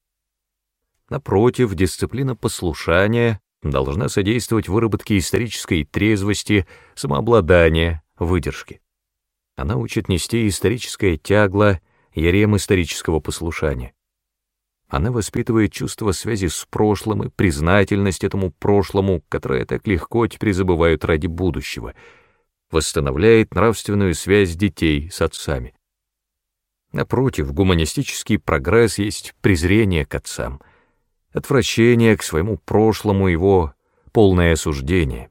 Напротив, дисциплина послушания должна содействовать выработке исторической трезвости, самообладания, выдержки. Она учит нести историческое тягло, ярем исторического послушания. Она воспитывает чувство связи с прошлым и признательность этому прошлому, которое так легко теперь забывают ради будущего, восстанавливает нравственную связь детей с отцами. Напротив, гуманистический прогресс есть презрение к отцам — отвращение к своему прошлому, его полное осуждение,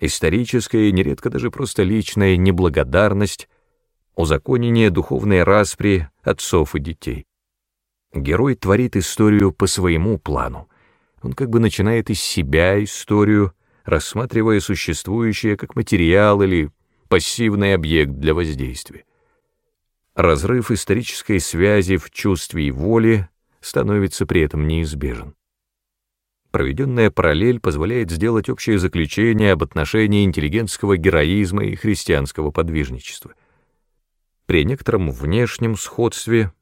историческая и нередко даже просто личная неблагодарность, узаконение духовной распри отцов и детей. Герой творит историю по своему плану. Он как бы начинает из себя историю, рассматривая существующее как материал или пассивный объект для воздействия. Разрыв исторической связи в чувстве и воле становится при этом неизбежен. Проведенная параллель позволяет сделать общее заключение об отношении интеллигентского героизма и христианского подвижничества. При некотором внешнем сходстве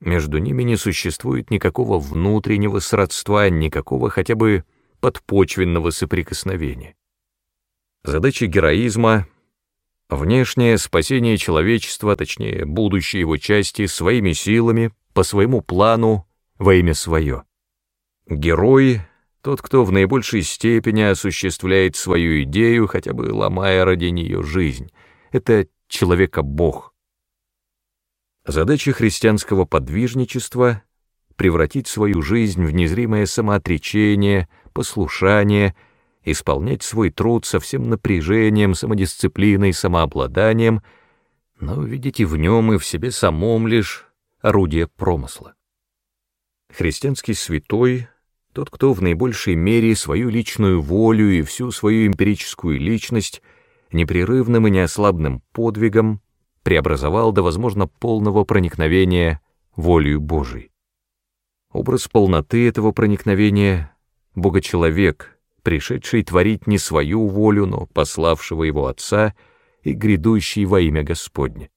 между ними не существует никакого внутреннего сродства, никакого хотя бы подпочвенного соприкосновения. Задача героизма — внешнее спасение человечества, точнее, будущей его части, своими силами, по своему плану, во имя свое. Герой — тот, кто в наибольшей степени осуществляет свою идею, хотя бы ломая ради нее жизнь. Это человека-бог. Задача христианского подвижничества — превратить свою жизнь в незримое самоотречение, послушание, исполнять свой труд со всем напряжением, самодисциплиной, самообладанием, но видите в нем и в себе самом лишь орудие промысла. Христианский святой — тот, кто в наибольшей мере свою личную волю и всю свою эмпирическую личность непрерывным и неослабным подвигом преобразовал до, возможно, полного проникновения волею Божией. Образ полноты этого проникновения — Богочеловек, пришедший творить не свою волю, но пославшего его Отца и грядущий во имя Господне.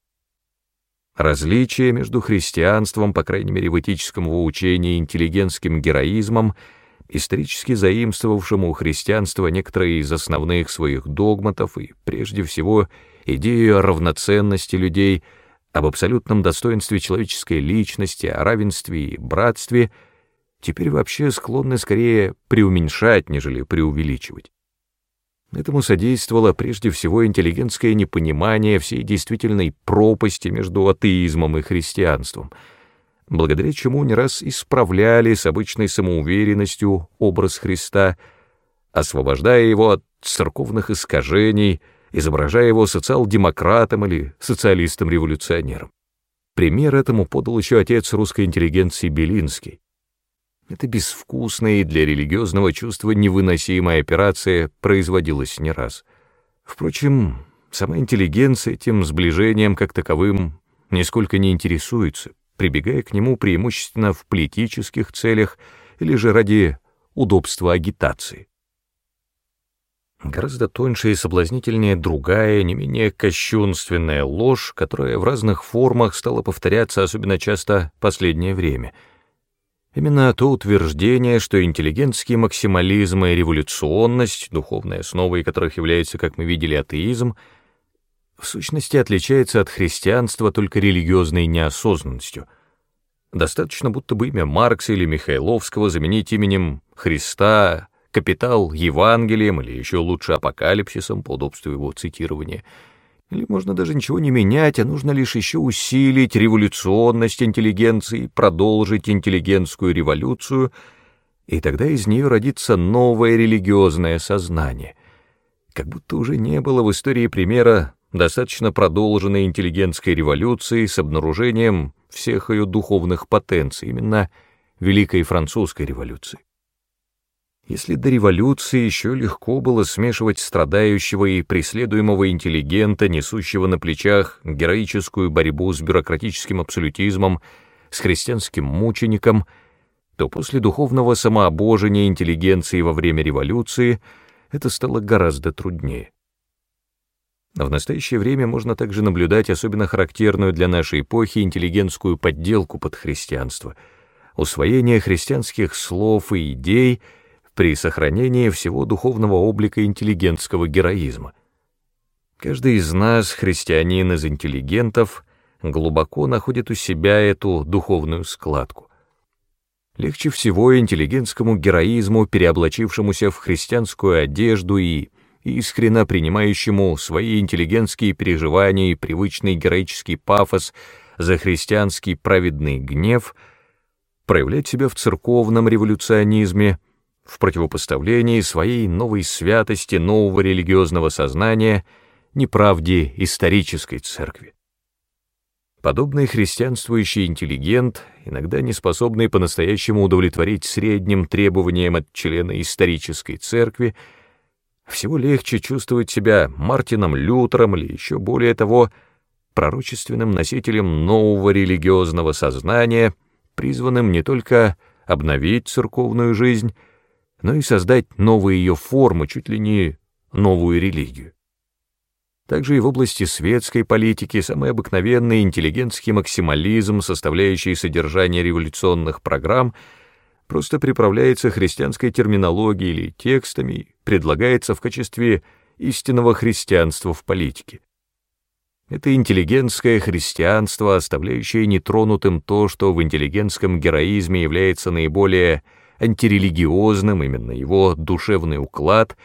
Различие между христианством, по крайней мере в этическом его интеллигентским героизмом, исторически заимствовавшим у христианства некоторые из основных своих догматов и, прежде всего, идею о равноценности людей, об абсолютном достоинстве человеческой личности, о равенстве и братстве, теперь вообще склонны скорее преуменьшать, нежели преувеличивать. Этому содействовало прежде всего интеллигентское непонимание всей действительной пропасти между атеизмом и христианством, благодаря чему не раз исправляли с обычной самоуверенностью образ Христа, освобождая его от церковных искажений, изображая его социал-демократом или социалистом-революционером. Пример этому подал еще отец русской интеллигенции Белинский. Эта безвкусная и для религиозного чувства невыносимая операция производилась не раз. Впрочем, сама интеллигенция этим сближением как таковым нисколько не интересуется, прибегая к нему преимущественно в политических целях или же ради удобства агитации. Гораздо тоньше и соблазнительнее другая, не менее кощунственная ложь, которая в разных формах стала повторяться особенно часто последнее время — Именно то утверждение, что интеллигентский максимализм и революционность, духовной основой которых является, как мы видели, атеизм, в сущности отличается от христианства только религиозной неосознанностью. Достаточно будто бы имя Маркса или Михайловского заменить именем Христа, капитал Евангелием или еще лучше апокалипсисом по удобству его цитирования — или можно даже ничего не менять, а нужно лишь еще усилить революционность интеллигенции, продолжить интеллигентскую революцию, и тогда из нее родится новое религиозное сознание. Как будто уже не было в истории примера достаточно продолженной интеллигентской революции с обнаружением всех ее духовных потенций, именно Великой Французской революции. Если до революции еще легко было смешивать страдающего и преследуемого интеллигента, несущего на плечах героическую борьбу с бюрократическим абсолютизмом, с христианским мучеником, то после духовного самообожения интеллигенции во время революции это стало гораздо труднее. В настоящее время можно также наблюдать особенно характерную для нашей эпохи интеллигентскую подделку под христианство, усвоение христианских слов и идей — при сохранении всего духовного облика интеллигентского героизма. Каждый из нас, христианин из интеллигентов, глубоко находит у себя эту духовную складку. Легче всего интеллигентскому героизму, переоблачившемуся в христианскую одежду и искренно принимающему свои интеллигентские переживания и привычный героический пафос за христианский праведный гнев, проявлять себя в церковном революционизме — в противопоставлении своей новой святости, нового религиозного сознания, неправде исторической церкви. Подобный христианствующий интеллигент, иногда не способный по-настоящему удовлетворить средним требованиям от члена исторической церкви, всего легче чувствовать себя Мартином Лютером или еще более того, пророчественным носителем нового религиозного сознания, призванным не только обновить церковную жизнь, но и создать новые ее формы, чуть ли не новую религию. Также и в области светской политики самый обыкновенный интеллигентский максимализм, составляющий содержание революционных программ, просто приправляется христианской терминологией или текстами, предлагается в качестве истинного христианства в политике. Это интеллигентское христианство, оставляющее нетронутым то, что в интеллигентском героизме является наиболее антирелигиозным, именно его душевный уклад,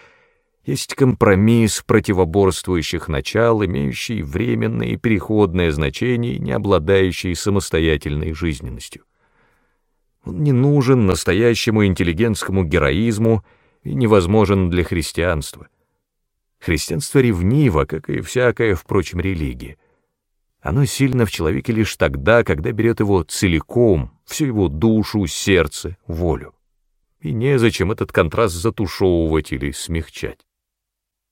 есть компромисс противоборствующих начал, имеющий временное и переходное значение, не обладающий самостоятельной жизненностью. Он не нужен настоящему интеллигентскому героизму и невозможен для христианства. Христианство ревниво, как и всякая, впрочем, религия. Оно сильно в человеке лишь тогда, когда берет его целиком, всю его душу, сердце, волю и незачем этот контраст затушевывать или смягчать.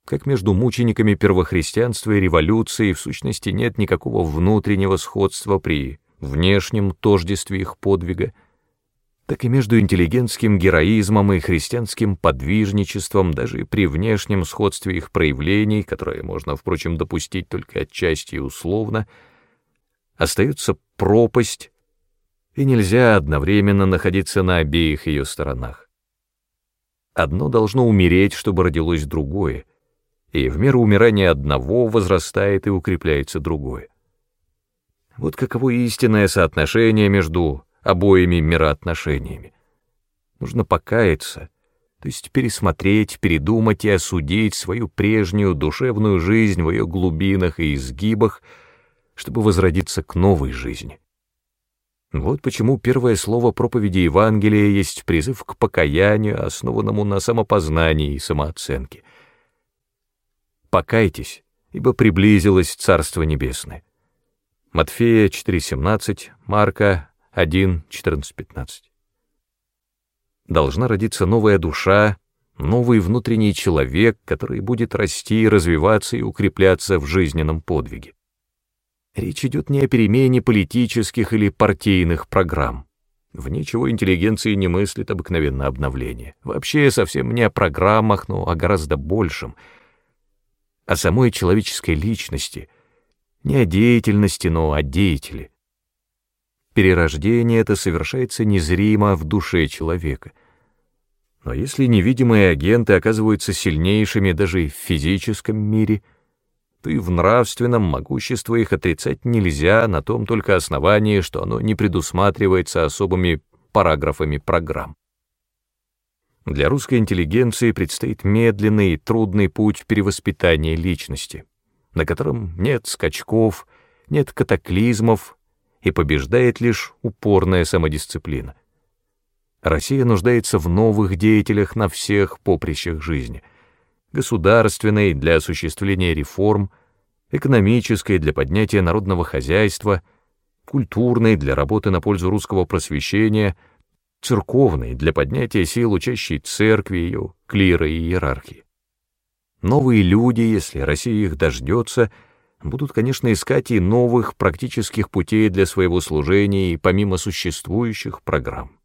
Как между мучениками первохристианства и революции в сущности нет никакого внутреннего сходства при внешнем тождестве их подвига, так и между интеллигентским героизмом и христианским подвижничеством, даже при внешнем сходстве их проявлений, которое можно, впрочем, допустить только отчасти и условно, остается пропасть, и нельзя одновременно находиться на обеих ее сторонах. Одно должно умереть, чтобы родилось другое, и в меру умирания одного возрастает и укрепляется другое. Вот каково истинное соотношение между обоими мироотношениями. Нужно покаяться, то есть пересмотреть, передумать и осудить свою прежнюю душевную жизнь в ее глубинах и изгибах, чтобы возродиться к новой жизни. Вот почему первое слово проповеди Евангелия есть призыв к покаянию, основанному на самопознании и самооценке. «Покайтесь, ибо приблизилось Царство Небесное». Матфея 4.17, Марка 1.14-15. Должна родиться новая душа, новый внутренний человек, который будет расти, развиваться и укрепляться в жизненном подвиге. Речь идет не о перемене политических или партийных программ. В ничего интеллигенции не мыслит обыкновенно обновление. Вообще совсем не о программах, но о гораздо большем. О самой человеческой личности. Не о деятельности, но о деятеле. Перерождение это совершается незримо в душе человека. Но если невидимые агенты оказываются сильнейшими даже в физическом мире, и в нравственном могущество их отрицать нельзя на том только основании, что оно не предусматривается особыми параграфами программ. Для русской интеллигенции предстоит медленный и трудный путь перевоспитания личности, на котором нет скачков, нет катаклизмов и побеждает лишь упорная самодисциплина. Россия нуждается в новых деятелях на всех поприщах жизни. Государственной для осуществления реформ, экономической для поднятия народного хозяйства, культурной для работы на пользу русского просвещения, церковной для поднятия сил учащей церкви, ее клира и иерархии. Новые люди, если Россия их дождется, будут, конечно, искать и новых практических путей для своего служения и помимо существующих программ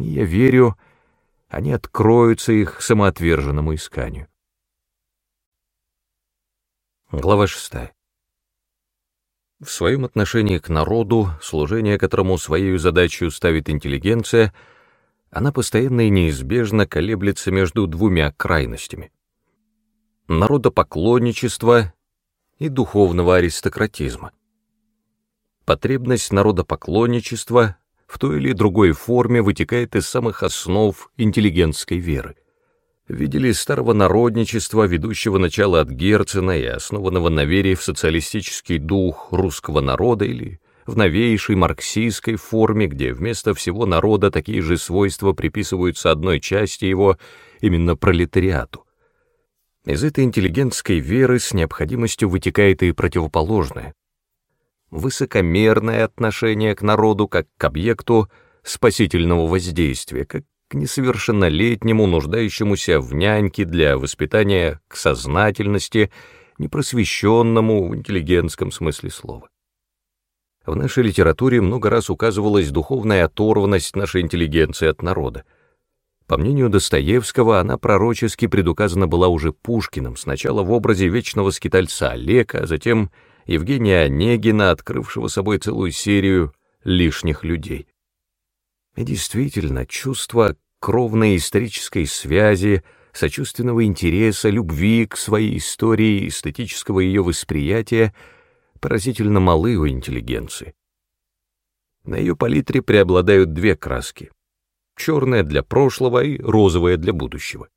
и я верю, они откроются их самоотверженному исканию. Глава 6. В своем отношении к народу, служение которому своей задачей ставит интеллигенция, она постоянно и неизбежно колеблется между двумя крайностями — народопоклонничества и духовного аристократизма. Потребность народопоклонничества в той или другой форме вытекает из самых основ интеллигентской веры. Видели старого народничества, ведущего начало от Герцена и основанного на вере в социалистический дух русского народа или в новейшей марксистской форме, где вместо всего народа такие же свойства приписываются одной части его, именно пролетариату. Из этой интеллигентской веры с необходимостью вытекает и противоположное, высокомерное отношение к народу как к объекту спасительного воздействия, как к несовершеннолетнему, нуждающемуся в няньке для воспитания к сознательности, непросвещенному в интеллигентском смысле слова. В нашей литературе много раз указывалась духовная оторванность нашей интеллигенции от народа. По мнению Достоевского, она пророчески предуказана была уже Пушкиным, сначала в образе вечного скитальца Олега, а затем — Евгения Онегина, открывшего собой целую серию лишних людей. И действительно, чувство кровной исторической связи, сочувственного интереса, любви к своей истории, эстетического ее восприятия поразительно малы у интеллигенции. На ее палитре преобладают две краски — черная для прошлого и розовая для будущего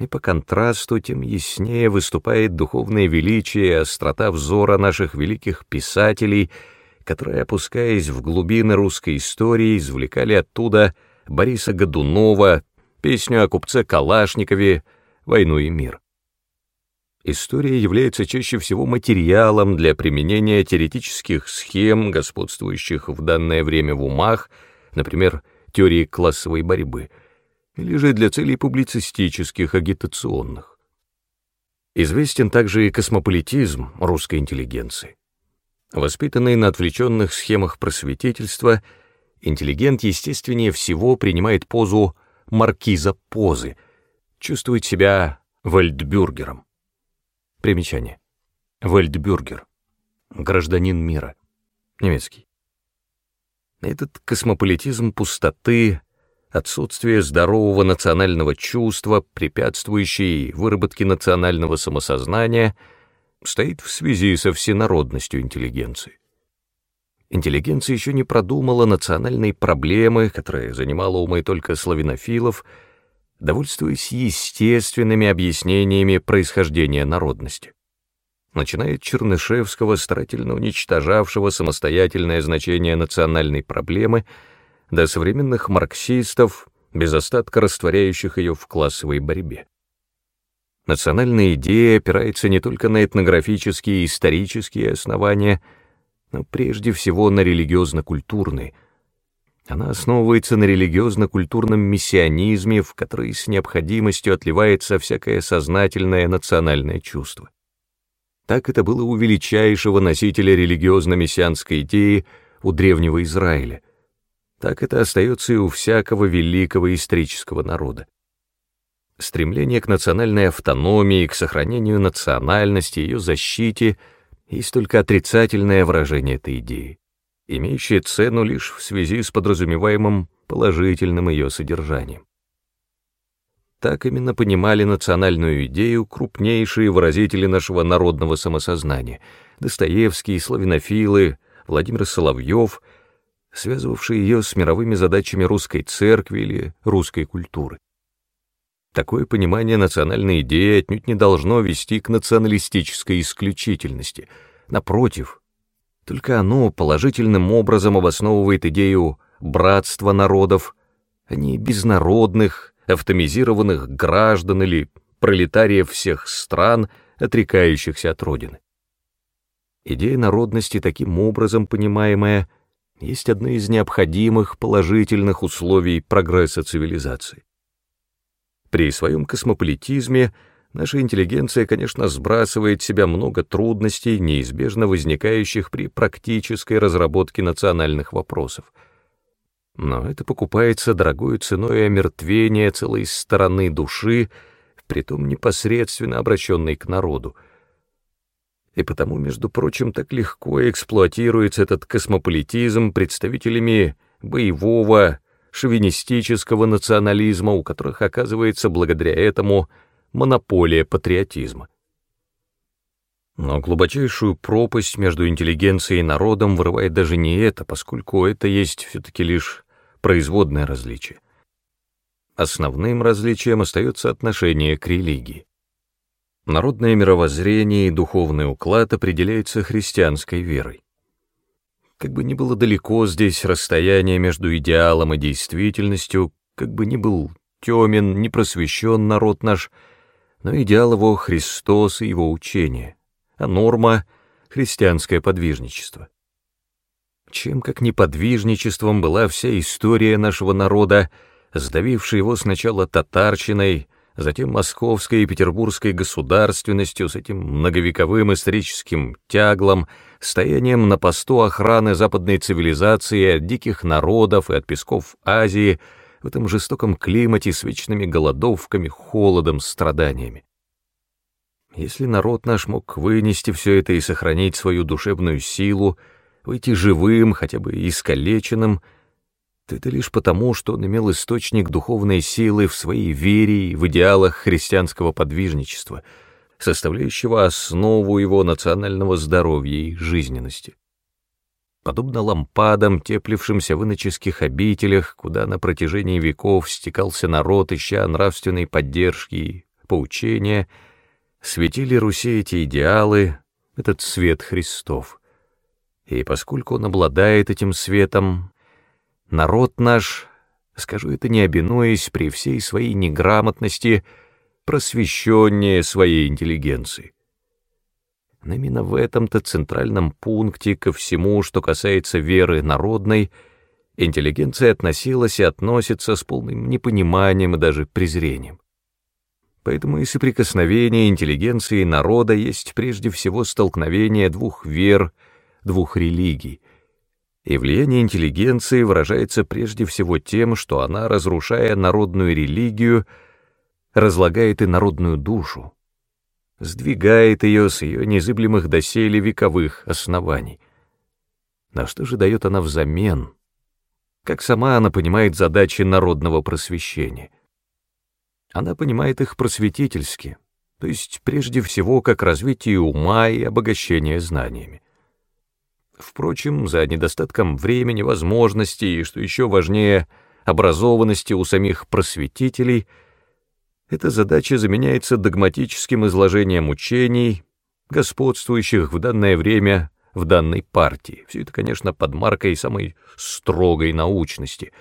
и по контрасту тем яснее выступает духовное величие и острота взора наших великих писателей, которые, опускаясь в глубины русской истории, извлекали оттуда Бориса Годунова, песню о купце Калашникове, «Войну и мир». История является чаще всего материалом для применения теоретических схем, господствующих в данное время в умах, например, теории классовой борьбы — или же для целей публицистических, агитационных. Известен также и космополитизм русской интеллигенции. Воспитанный на отвлеченных схемах просветительства, интеллигент естественнее всего принимает позу маркиза позы, чувствует себя вальдбюргером. Примечание. Вальдбюргер. Гражданин мира. Немецкий. Этот космополитизм пустоты отсутствие здорового национального чувства, препятствующее выработке национального самосознания, стоит в связи со всенародностью интеллигенции. Интеллигенция еще не продумала национальной проблемы, которая занимала умы только славянофилов, довольствуясь естественными объяснениями происхождения народности. Начиная от Чернышевского, старательно уничтожавшего самостоятельное значение национальной проблемы — до современных марксистов, без остатка растворяющих ее в классовой борьбе. Национальная идея опирается не только на этнографические и исторические основания, но прежде всего на религиозно-культурные. Она основывается на религиозно-культурном миссионизме, в который с необходимостью отливается всякое сознательное национальное чувство. Так это было у величайшего носителя религиозно-мессианской идеи, у древнего Израиля. Так это остается и у всякого великого исторического народа. Стремление к национальной автономии, к сохранению национальности, ее защите есть только отрицательное выражение этой идеи, имеющее цену лишь в связи с подразумеваемым положительным ее содержанием. Так именно понимали национальную идею крупнейшие выразители нашего народного самосознания — Достоевские, славянофилы, Владимир Соловьев, связывавшие ее с мировыми задачами русской церкви или русской культуры. Такое понимание национальной идеи отнюдь не должно вести к националистической исключительности. Напротив, только оно положительным образом обосновывает идею братства народов, а не безнародных, автомизированных граждан или пролетариев всех стран, отрекающихся от Родины. Идея народности, таким образом понимаемая, есть одно из необходимых положительных условий прогресса цивилизации. При своем космополитизме наша интеллигенция, конечно, сбрасывает с себя много трудностей, неизбежно возникающих при практической разработке национальных вопросов — но это покупается дорогой ценой омертвения целой стороны души, притом непосредственно обращенной к народу. И потому, между прочим, так легко эксплуатируется этот космополитизм представителями боевого, шовинистического национализма, у которых оказывается благодаря этому монополия патриотизма. Но глубочайшую пропасть между интеллигенцией и народом вырывает даже не это, поскольку это есть все-таки лишь производное различие. Основным различием остается отношение к религии. Народное мировоззрение и духовный уклад определяются христианской верой. Как бы ни было далеко здесь расстояние между идеалом и действительностью, как бы ни был темен, не просвещен народ наш, но идеал его — Христос и его учение, а норма — христианское подвижничество. Чем как неподвижничеством была вся история нашего народа, сдавившая его сначала татарщиной, затем московской и петербургской государственностью с этим многовековым историческим тяглом, стоянием на посту охраны западной цивилизации от диких народов и от песков Азии, в этом жестоком климате с вечными голодовками, холодом, страданиями. Если народ наш мог вынести все это и сохранить свою душевную силу, выйти живым, хотя бы искалеченным, то это лишь потому, что он имел источник духовной силы в своей вере и в идеалах христианского подвижничества, составляющего основу его национального здоровья и жизненности. Подобно лампадам, теплившимся в иноческих обителях, куда на протяжении веков стекался народ, ища нравственной поддержки и поучения, светили Руси эти идеалы, этот свет Христов и поскольку он обладает этим светом, народ наш, скажу это не обинуясь, при всей своей неграмотности, просвещеннее своей интеллигенции. Но именно в этом-то центральном пункте ко всему, что касается веры народной, интеллигенция относилась и относится с полным непониманием и даже презрением. Поэтому и соприкосновение интеллигенции и народа есть прежде всего столкновение двух вер — двух религий, и влияние интеллигенции выражается прежде всего тем, что она, разрушая народную религию, разлагает и народную душу, сдвигает ее с ее незыблемых доселе вековых оснований. На что же дает она взамен? Как сама она понимает задачи народного просвещения? Она понимает их просветительски, то есть прежде всего как развитие ума и обогащение знаниями. Впрочем, за недостатком времени, возможностей и, что еще важнее, образованности у самих просветителей, эта задача заменяется догматическим изложением учений, господствующих в данное время в данной партии. Все это, конечно, под маркой самой строгой научности,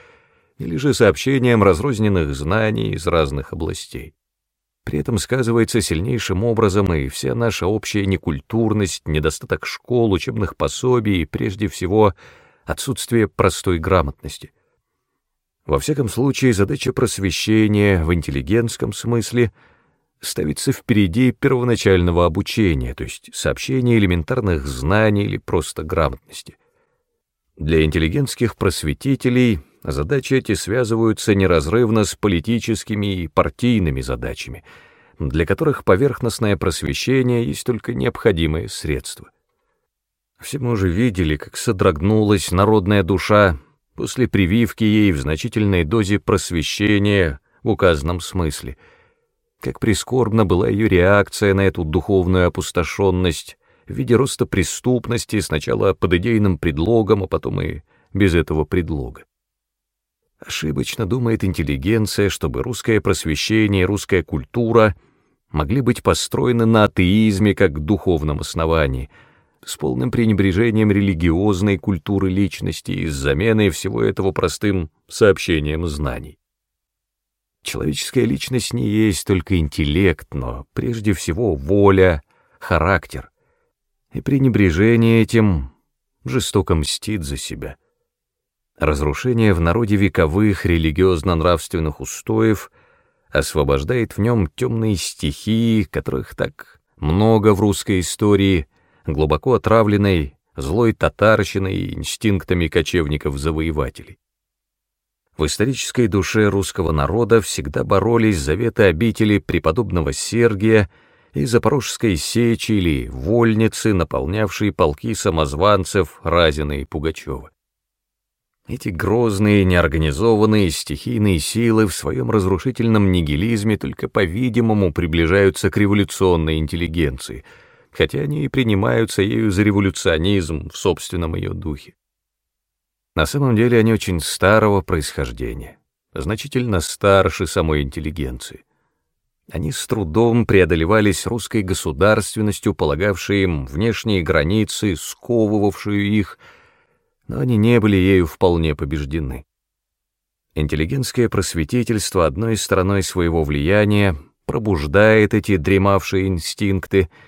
или же сообщением разрозненных знаний из разных областей. При этом сказывается сильнейшим образом и вся наша общая некультурность, недостаток школ, учебных пособий и, прежде всего, отсутствие простой грамотности. Во всяком случае, задача просвещения в интеллигентском смысле ставится впереди первоначального обучения, то есть сообщения элементарных знаний или просто грамотности. Для интеллигентских просветителей задачи эти связываются неразрывно с политическими и партийными задачами, для которых поверхностное просвещение есть только необходимое средство. Все мы уже видели, как содрогнулась народная душа после прививки ей в значительной дозе просвещения в указанном смысле, как прискорбна была ее реакция на эту духовную опустошенность в виде роста преступности сначала под идейным предлогом, а потом и без этого предлога. Ошибочно думает интеллигенция, чтобы русское просвещение и русская культура могли быть построены на атеизме как духовном основании — с полным пренебрежением религиозной культуры личности и с заменой всего этого простым сообщением знаний. Человеческая личность не есть только интеллект, но прежде всего воля, характер. И пренебрежение этим жестоко мстит за себя. Разрушение в народе вековых религиозно-нравственных устоев освобождает в нем темные стихии, которых так много в русской истории — глубоко отравленной злой татарщиной и инстинктами кочевников-завоевателей. В исторической душе русского народа всегда боролись заветы обители преподобного Сергия и Запорожской сечи или вольницы, наполнявшие полки самозванцев Разина и Пугачева. Эти грозные, неорганизованные, стихийные силы в своем разрушительном нигилизме только, по-видимому, приближаются к революционной интеллигенции — хотя они и принимаются ею за революционизм в собственном ее духе. На самом деле они очень старого происхождения, значительно старше самой интеллигенции. Они с трудом преодолевались русской государственностью, полагавшей им внешние границы, сковывавшую их, но они не были ею вполне побеждены. Интеллигентское просветительство одной стороной своего влияния пробуждает эти дремавшие инстинкты —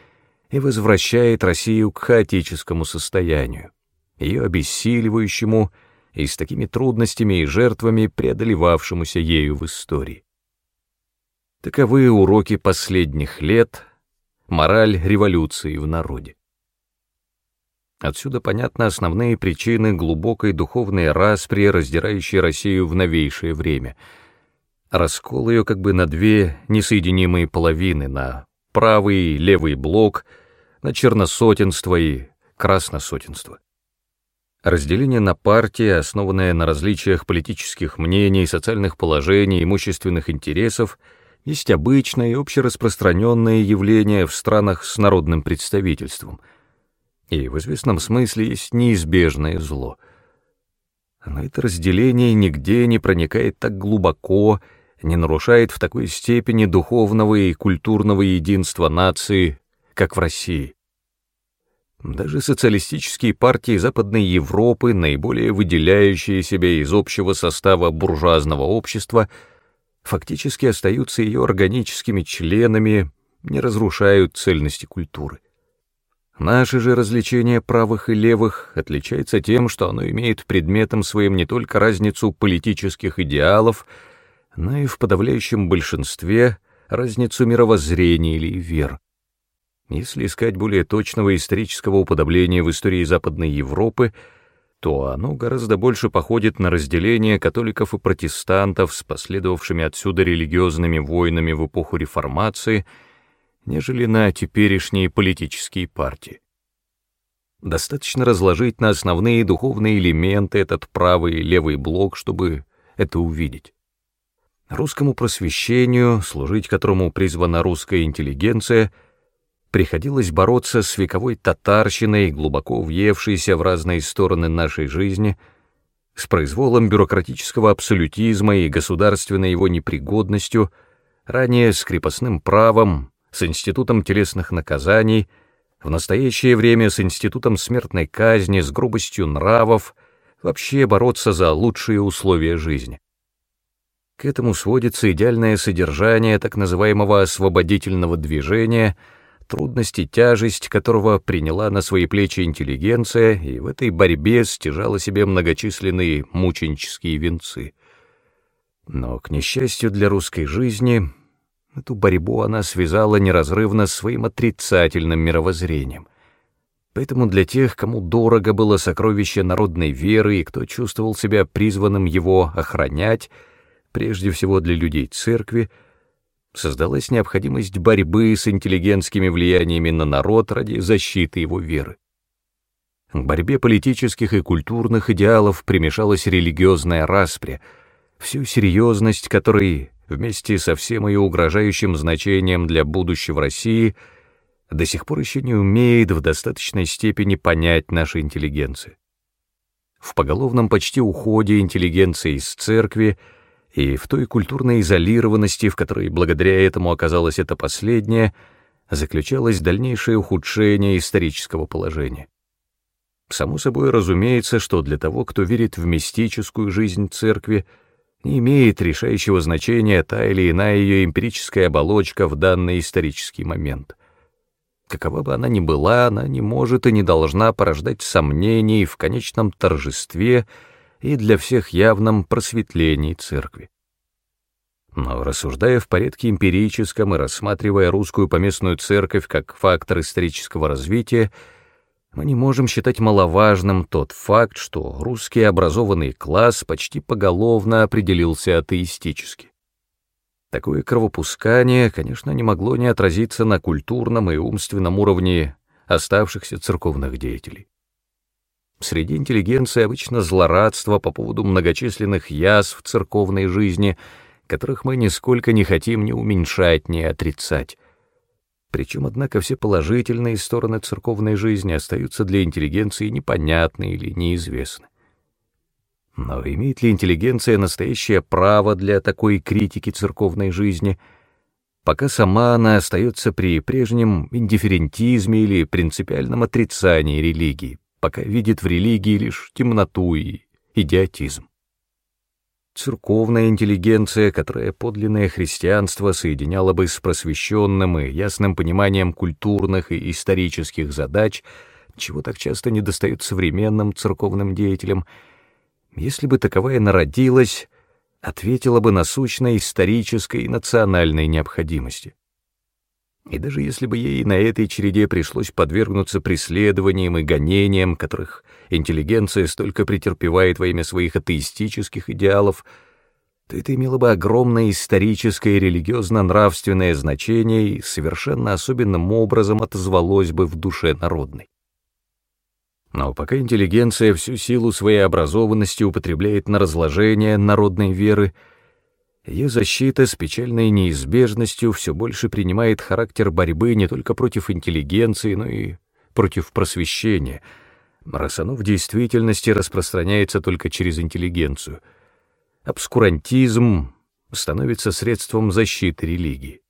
и возвращает Россию к хаотическому состоянию, ее обессиливающему и с такими трудностями и жертвами преодолевавшемуся ею в истории. Таковы уроки последних лет, мораль революции в народе. Отсюда понятны основные причины глубокой духовной распри, раздирающей Россию в новейшее время. Раскол ее как бы на две несоединимые половины, на правый и левый блок — на черносотенство и красносотенство. Разделение на партии, основанное на различиях политических мнений, социальных положений, имущественных интересов, есть обычное и общераспространенное явление в странах с народным представительством, и в известном смысле есть неизбежное зло. Но это разделение нигде не проникает так глубоко, не нарушает в такой степени духовного и культурного единства нации, как в России. Даже социалистические партии Западной Европы, наиболее выделяющие себя из общего состава буржуазного общества, фактически остаются ее органическими членами, не разрушают цельности культуры. Наше же развлечение правых и левых отличается тем, что оно имеет предметом своим не только разницу политических идеалов, но и в подавляющем большинстве разницу мировоззрения или вер. Если искать более точного исторического уподобления в истории Западной Европы, то оно гораздо больше походит на разделение католиков и протестантов с последовавшими отсюда религиозными войнами в эпоху реформации, нежели на теперешние политические партии. Достаточно разложить на основные духовные элементы этот правый и левый блок, чтобы это увидеть. Русскому просвещению, служить которому призвана русская интеллигенция — приходилось бороться с вековой татарщиной, глубоко въевшейся в разные стороны нашей жизни, с произволом бюрократического абсолютизма и государственной его непригодностью, ранее с крепостным правом, с институтом телесных наказаний, в настоящее время с институтом смертной казни, с грубостью нравов, вообще бороться за лучшие условия жизни. К этому сводится идеальное содержание так называемого освободительного движения — трудность и тяжесть которого приняла на свои плечи интеллигенция и в этой борьбе стяжала себе многочисленные мученические венцы. Но, к несчастью для русской жизни, эту борьбу она связала неразрывно с своим отрицательным мировоззрением. Поэтому для тех, кому дорого было сокровище народной веры и кто чувствовал себя призванным его охранять, прежде всего для людей церкви, создалась необходимость борьбы с интеллигентскими влияниями на народ ради защиты его веры. К борьбе политических и культурных идеалов примешалась религиозная распря, всю серьезность которой, вместе со всем ее угрожающим значением для будущего России — до сих пор еще не умеет в достаточной степени понять наша интеллигенция. В поголовном почти уходе интеллигенции из церкви и в той культурной изолированности, в которой благодаря этому оказалось это последнее, заключалось дальнейшее ухудшение исторического положения. Само собой разумеется, что для того, кто верит в мистическую жизнь церкви, не имеет решающего значения та или иная ее эмпирическая оболочка в данный исторический момент. Какова бы она ни была, она не может и не должна порождать сомнений в конечном торжестве и для всех явном просветлении церкви. Но рассуждая в порядке эмпирическом и рассматривая русскую поместную церковь как фактор исторического развития, мы не можем считать маловажным тот факт, что русский образованный класс почти поголовно определился атеистически. Такое кровопускание, конечно, не могло не отразиться на культурном и умственном уровне оставшихся церковных деятелей. Среди интеллигенции обычно злорадство по поводу многочисленных язв церковной жизни, которых мы нисколько не хотим ни уменьшать, ни отрицать. Причем, однако, все положительные стороны церковной жизни остаются для интеллигенции непонятны или неизвестны. Но имеет ли интеллигенция настоящее право для такой критики церковной жизни, пока сама она остается при прежнем индифферентизме или принципиальном отрицании религии, пока видит в религии лишь темноту и идиотизм? Церковная интеллигенция, которая подлинное христианство соединяла бы с просвещенным и ясным пониманием культурных и исторических задач, чего так часто недостает современным церковным деятелям — если бы таковая народилась, ответила бы на сущной исторической и национальной необходимости. И даже если бы ей на этой череде пришлось подвергнуться преследованиям и гонениям, которых интеллигенция столько претерпевает во имя своих атеистических идеалов, то это имело бы огромное историческое и религиозно-нравственное значение и совершенно особенным образом отозвалось бы в душе народной. Но пока интеллигенция всю силу своей образованности употребляет на разложение народной веры, ее защита с печальной неизбежностью все больше принимает характер борьбы не только против интеллигенции, но и против просвещения, оно в действительности распространяется только через интеллигенцию. Обскурантизм становится средством защиты религии.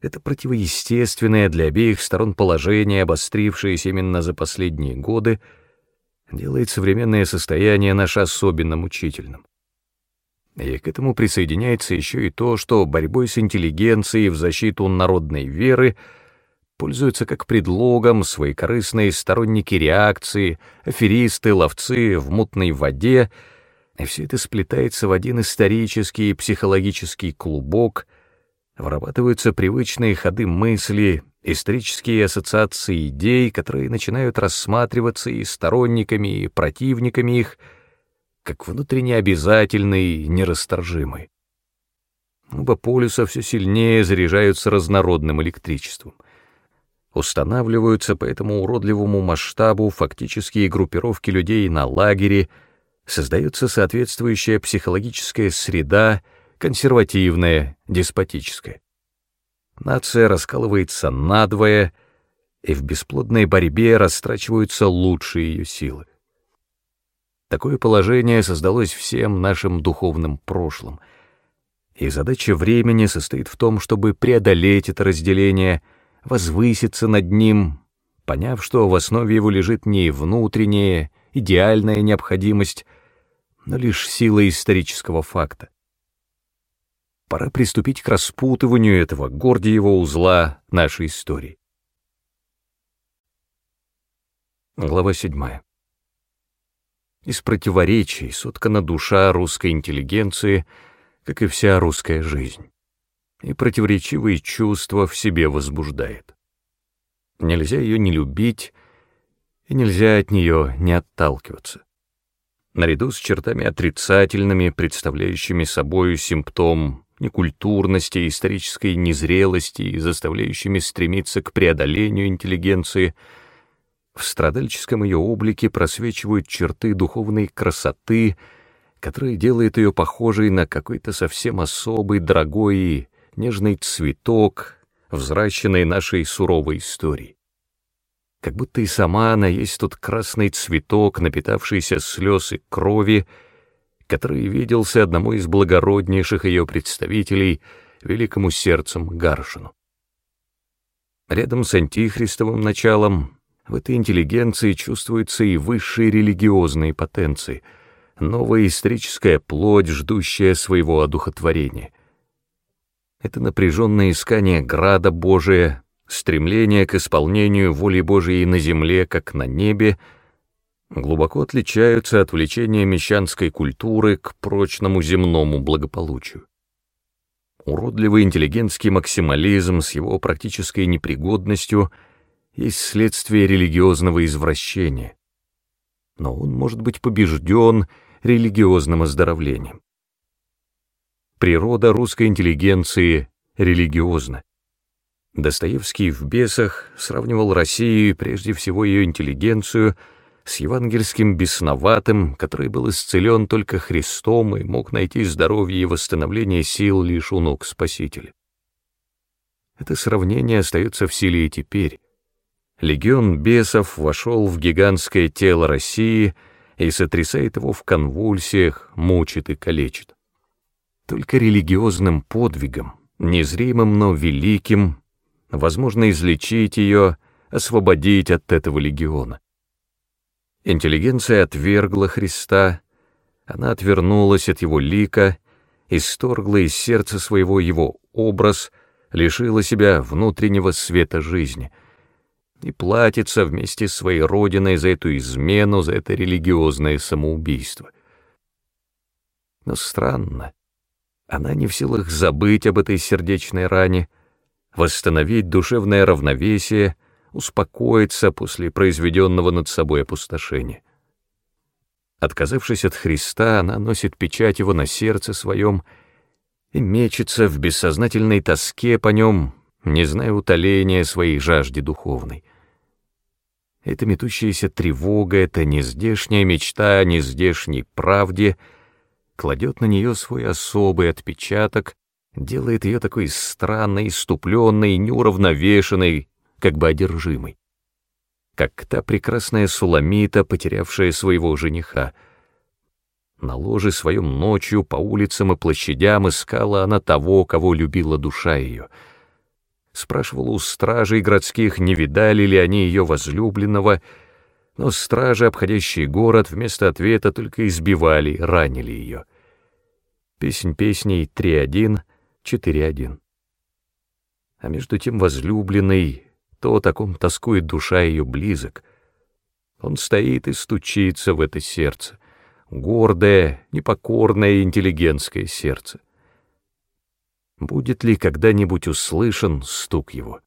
Это противоестественное для обеих сторон положение, обострившееся именно за последние годы, делает современное состояние наше особенно мучительным. И к этому присоединяется еще и то, что борьбой с интеллигенцией в защиту народной веры пользуются как предлогом свои корыстные сторонники реакции, аферисты, ловцы в мутной воде, и все это сплетается в один исторический и психологический клубок — вырабатываются привычные ходы мысли, исторические ассоциации идей, которые начинают рассматриваться и сторонниками, и противниками их, как внутренне обязательные и нерасторжимые. Оба полюса все сильнее заряжаются разнородным электричеством. Устанавливаются по этому уродливому масштабу фактические группировки людей на лагере, создается соответствующая психологическая среда — консервативное, деспотическое. Нация раскалывается надвое, и в бесплодной борьбе растрачиваются лучшие ее силы. Такое положение создалось всем нашим духовным прошлым, и задача времени состоит в том, чтобы преодолеть это разделение, возвыситься над ним, поняв, что в основе его лежит не внутренняя, идеальная необходимость, но лишь сила исторического факта пора приступить к распутыванию этого гордиева узла нашей истории. Глава 7. Из противоречий соткана душа русской интеллигенции, как и вся русская жизнь, и противоречивые чувства в себе возбуждает. Нельзя ее не любить, и нельзя от нее не отталкиваться. Наряду с чертами отрицательными, представляющими собою симптом некультурности, исторической незрелости и заставляющими стремиться к преодолению интеллигенции, в страдальческом ее облике просвечивают черты духовной красоты, которые делают ее похожей на какой-то совсем особый, дорогой и нежный цветок, взращенный нашей суровой историей. Как будто и сама она есть тот красный цветок, напитавшийся слез и крови, который виделся одному из благороднейших ее представителей, великому сердцем Гаршину. Рядом с антихристовым началом в этой интеллигенции чувствуются и высшие религиозные потенции, новая историческая плоть, ждущая своего одухотворения. Это напряженное искание града Божия, стремление к исполнению воли Божией на земле, как на небе, глубоко отличаются от влечения мещанской культуры к прочному земному благополучию. Уродливый интеллигентский максимализм с его практической непригодностью есть следствие религиозного извращения, но он может быть побежден религиозным оздоровлением. Природа русской интеллигенции религиозна. Достоевский в «Бесах» сравнивал Россию прежде всего ее интеллигенцию с евангельским бесноватым, который был исцелен только Христом и мог найти здоровье и восстановление сил лишь у ног Спасителя. Это сравнение остается в силе и теперь. Легион бесов вошел в гигантское тело России и сотрясает его в конвульсиях, мучит и калечит. Только религиозным подвигом, незримым, но великим, возможно излечить ее, освободить от этого легиона. Интеллигенция отвергла Христа, она отвернулась от его лика, исторгла из сердца своего его образ, лишила себя внутреннего света жизни и платится вместе с своей родиной за эту измену, за это религиозное самоубийство. Но странно, она не в силах забыть об этой сердечной ране, восстановить душевное равновесие, успокоиться после произведенного над собой опустошения. Отказавшись от Христа, она носит печать его на сердце своем и мечется в бессознательной тоске по нем, не зная утоления своей жажде духовной. Эта метущаяся тревога, эта нездешняя мечта о нездешней правде кладет на нее свой особый отпечаток, делает ее такой странной, иступленной, неуравновешенной, как бы одержимой. Как та прекрасная Суламита, потерявшая своего жениха. На ложе своем ночью по улицам и площадям искала она того, кого любила душа ее. Спрашивала у стражей городских, не видали ли они ее возлюбленного, но стражи, обходящие город, вместо ответа только избивали, ранили ее. Песнь песней 3.1 4.1. А между тем возлюбленный, то о таком тоскует душа ее близок. Он стоит и стучится в это сердце, гордое, непокорное интеллигентское сердце. Будет ли когда-нибудь услышан стук его?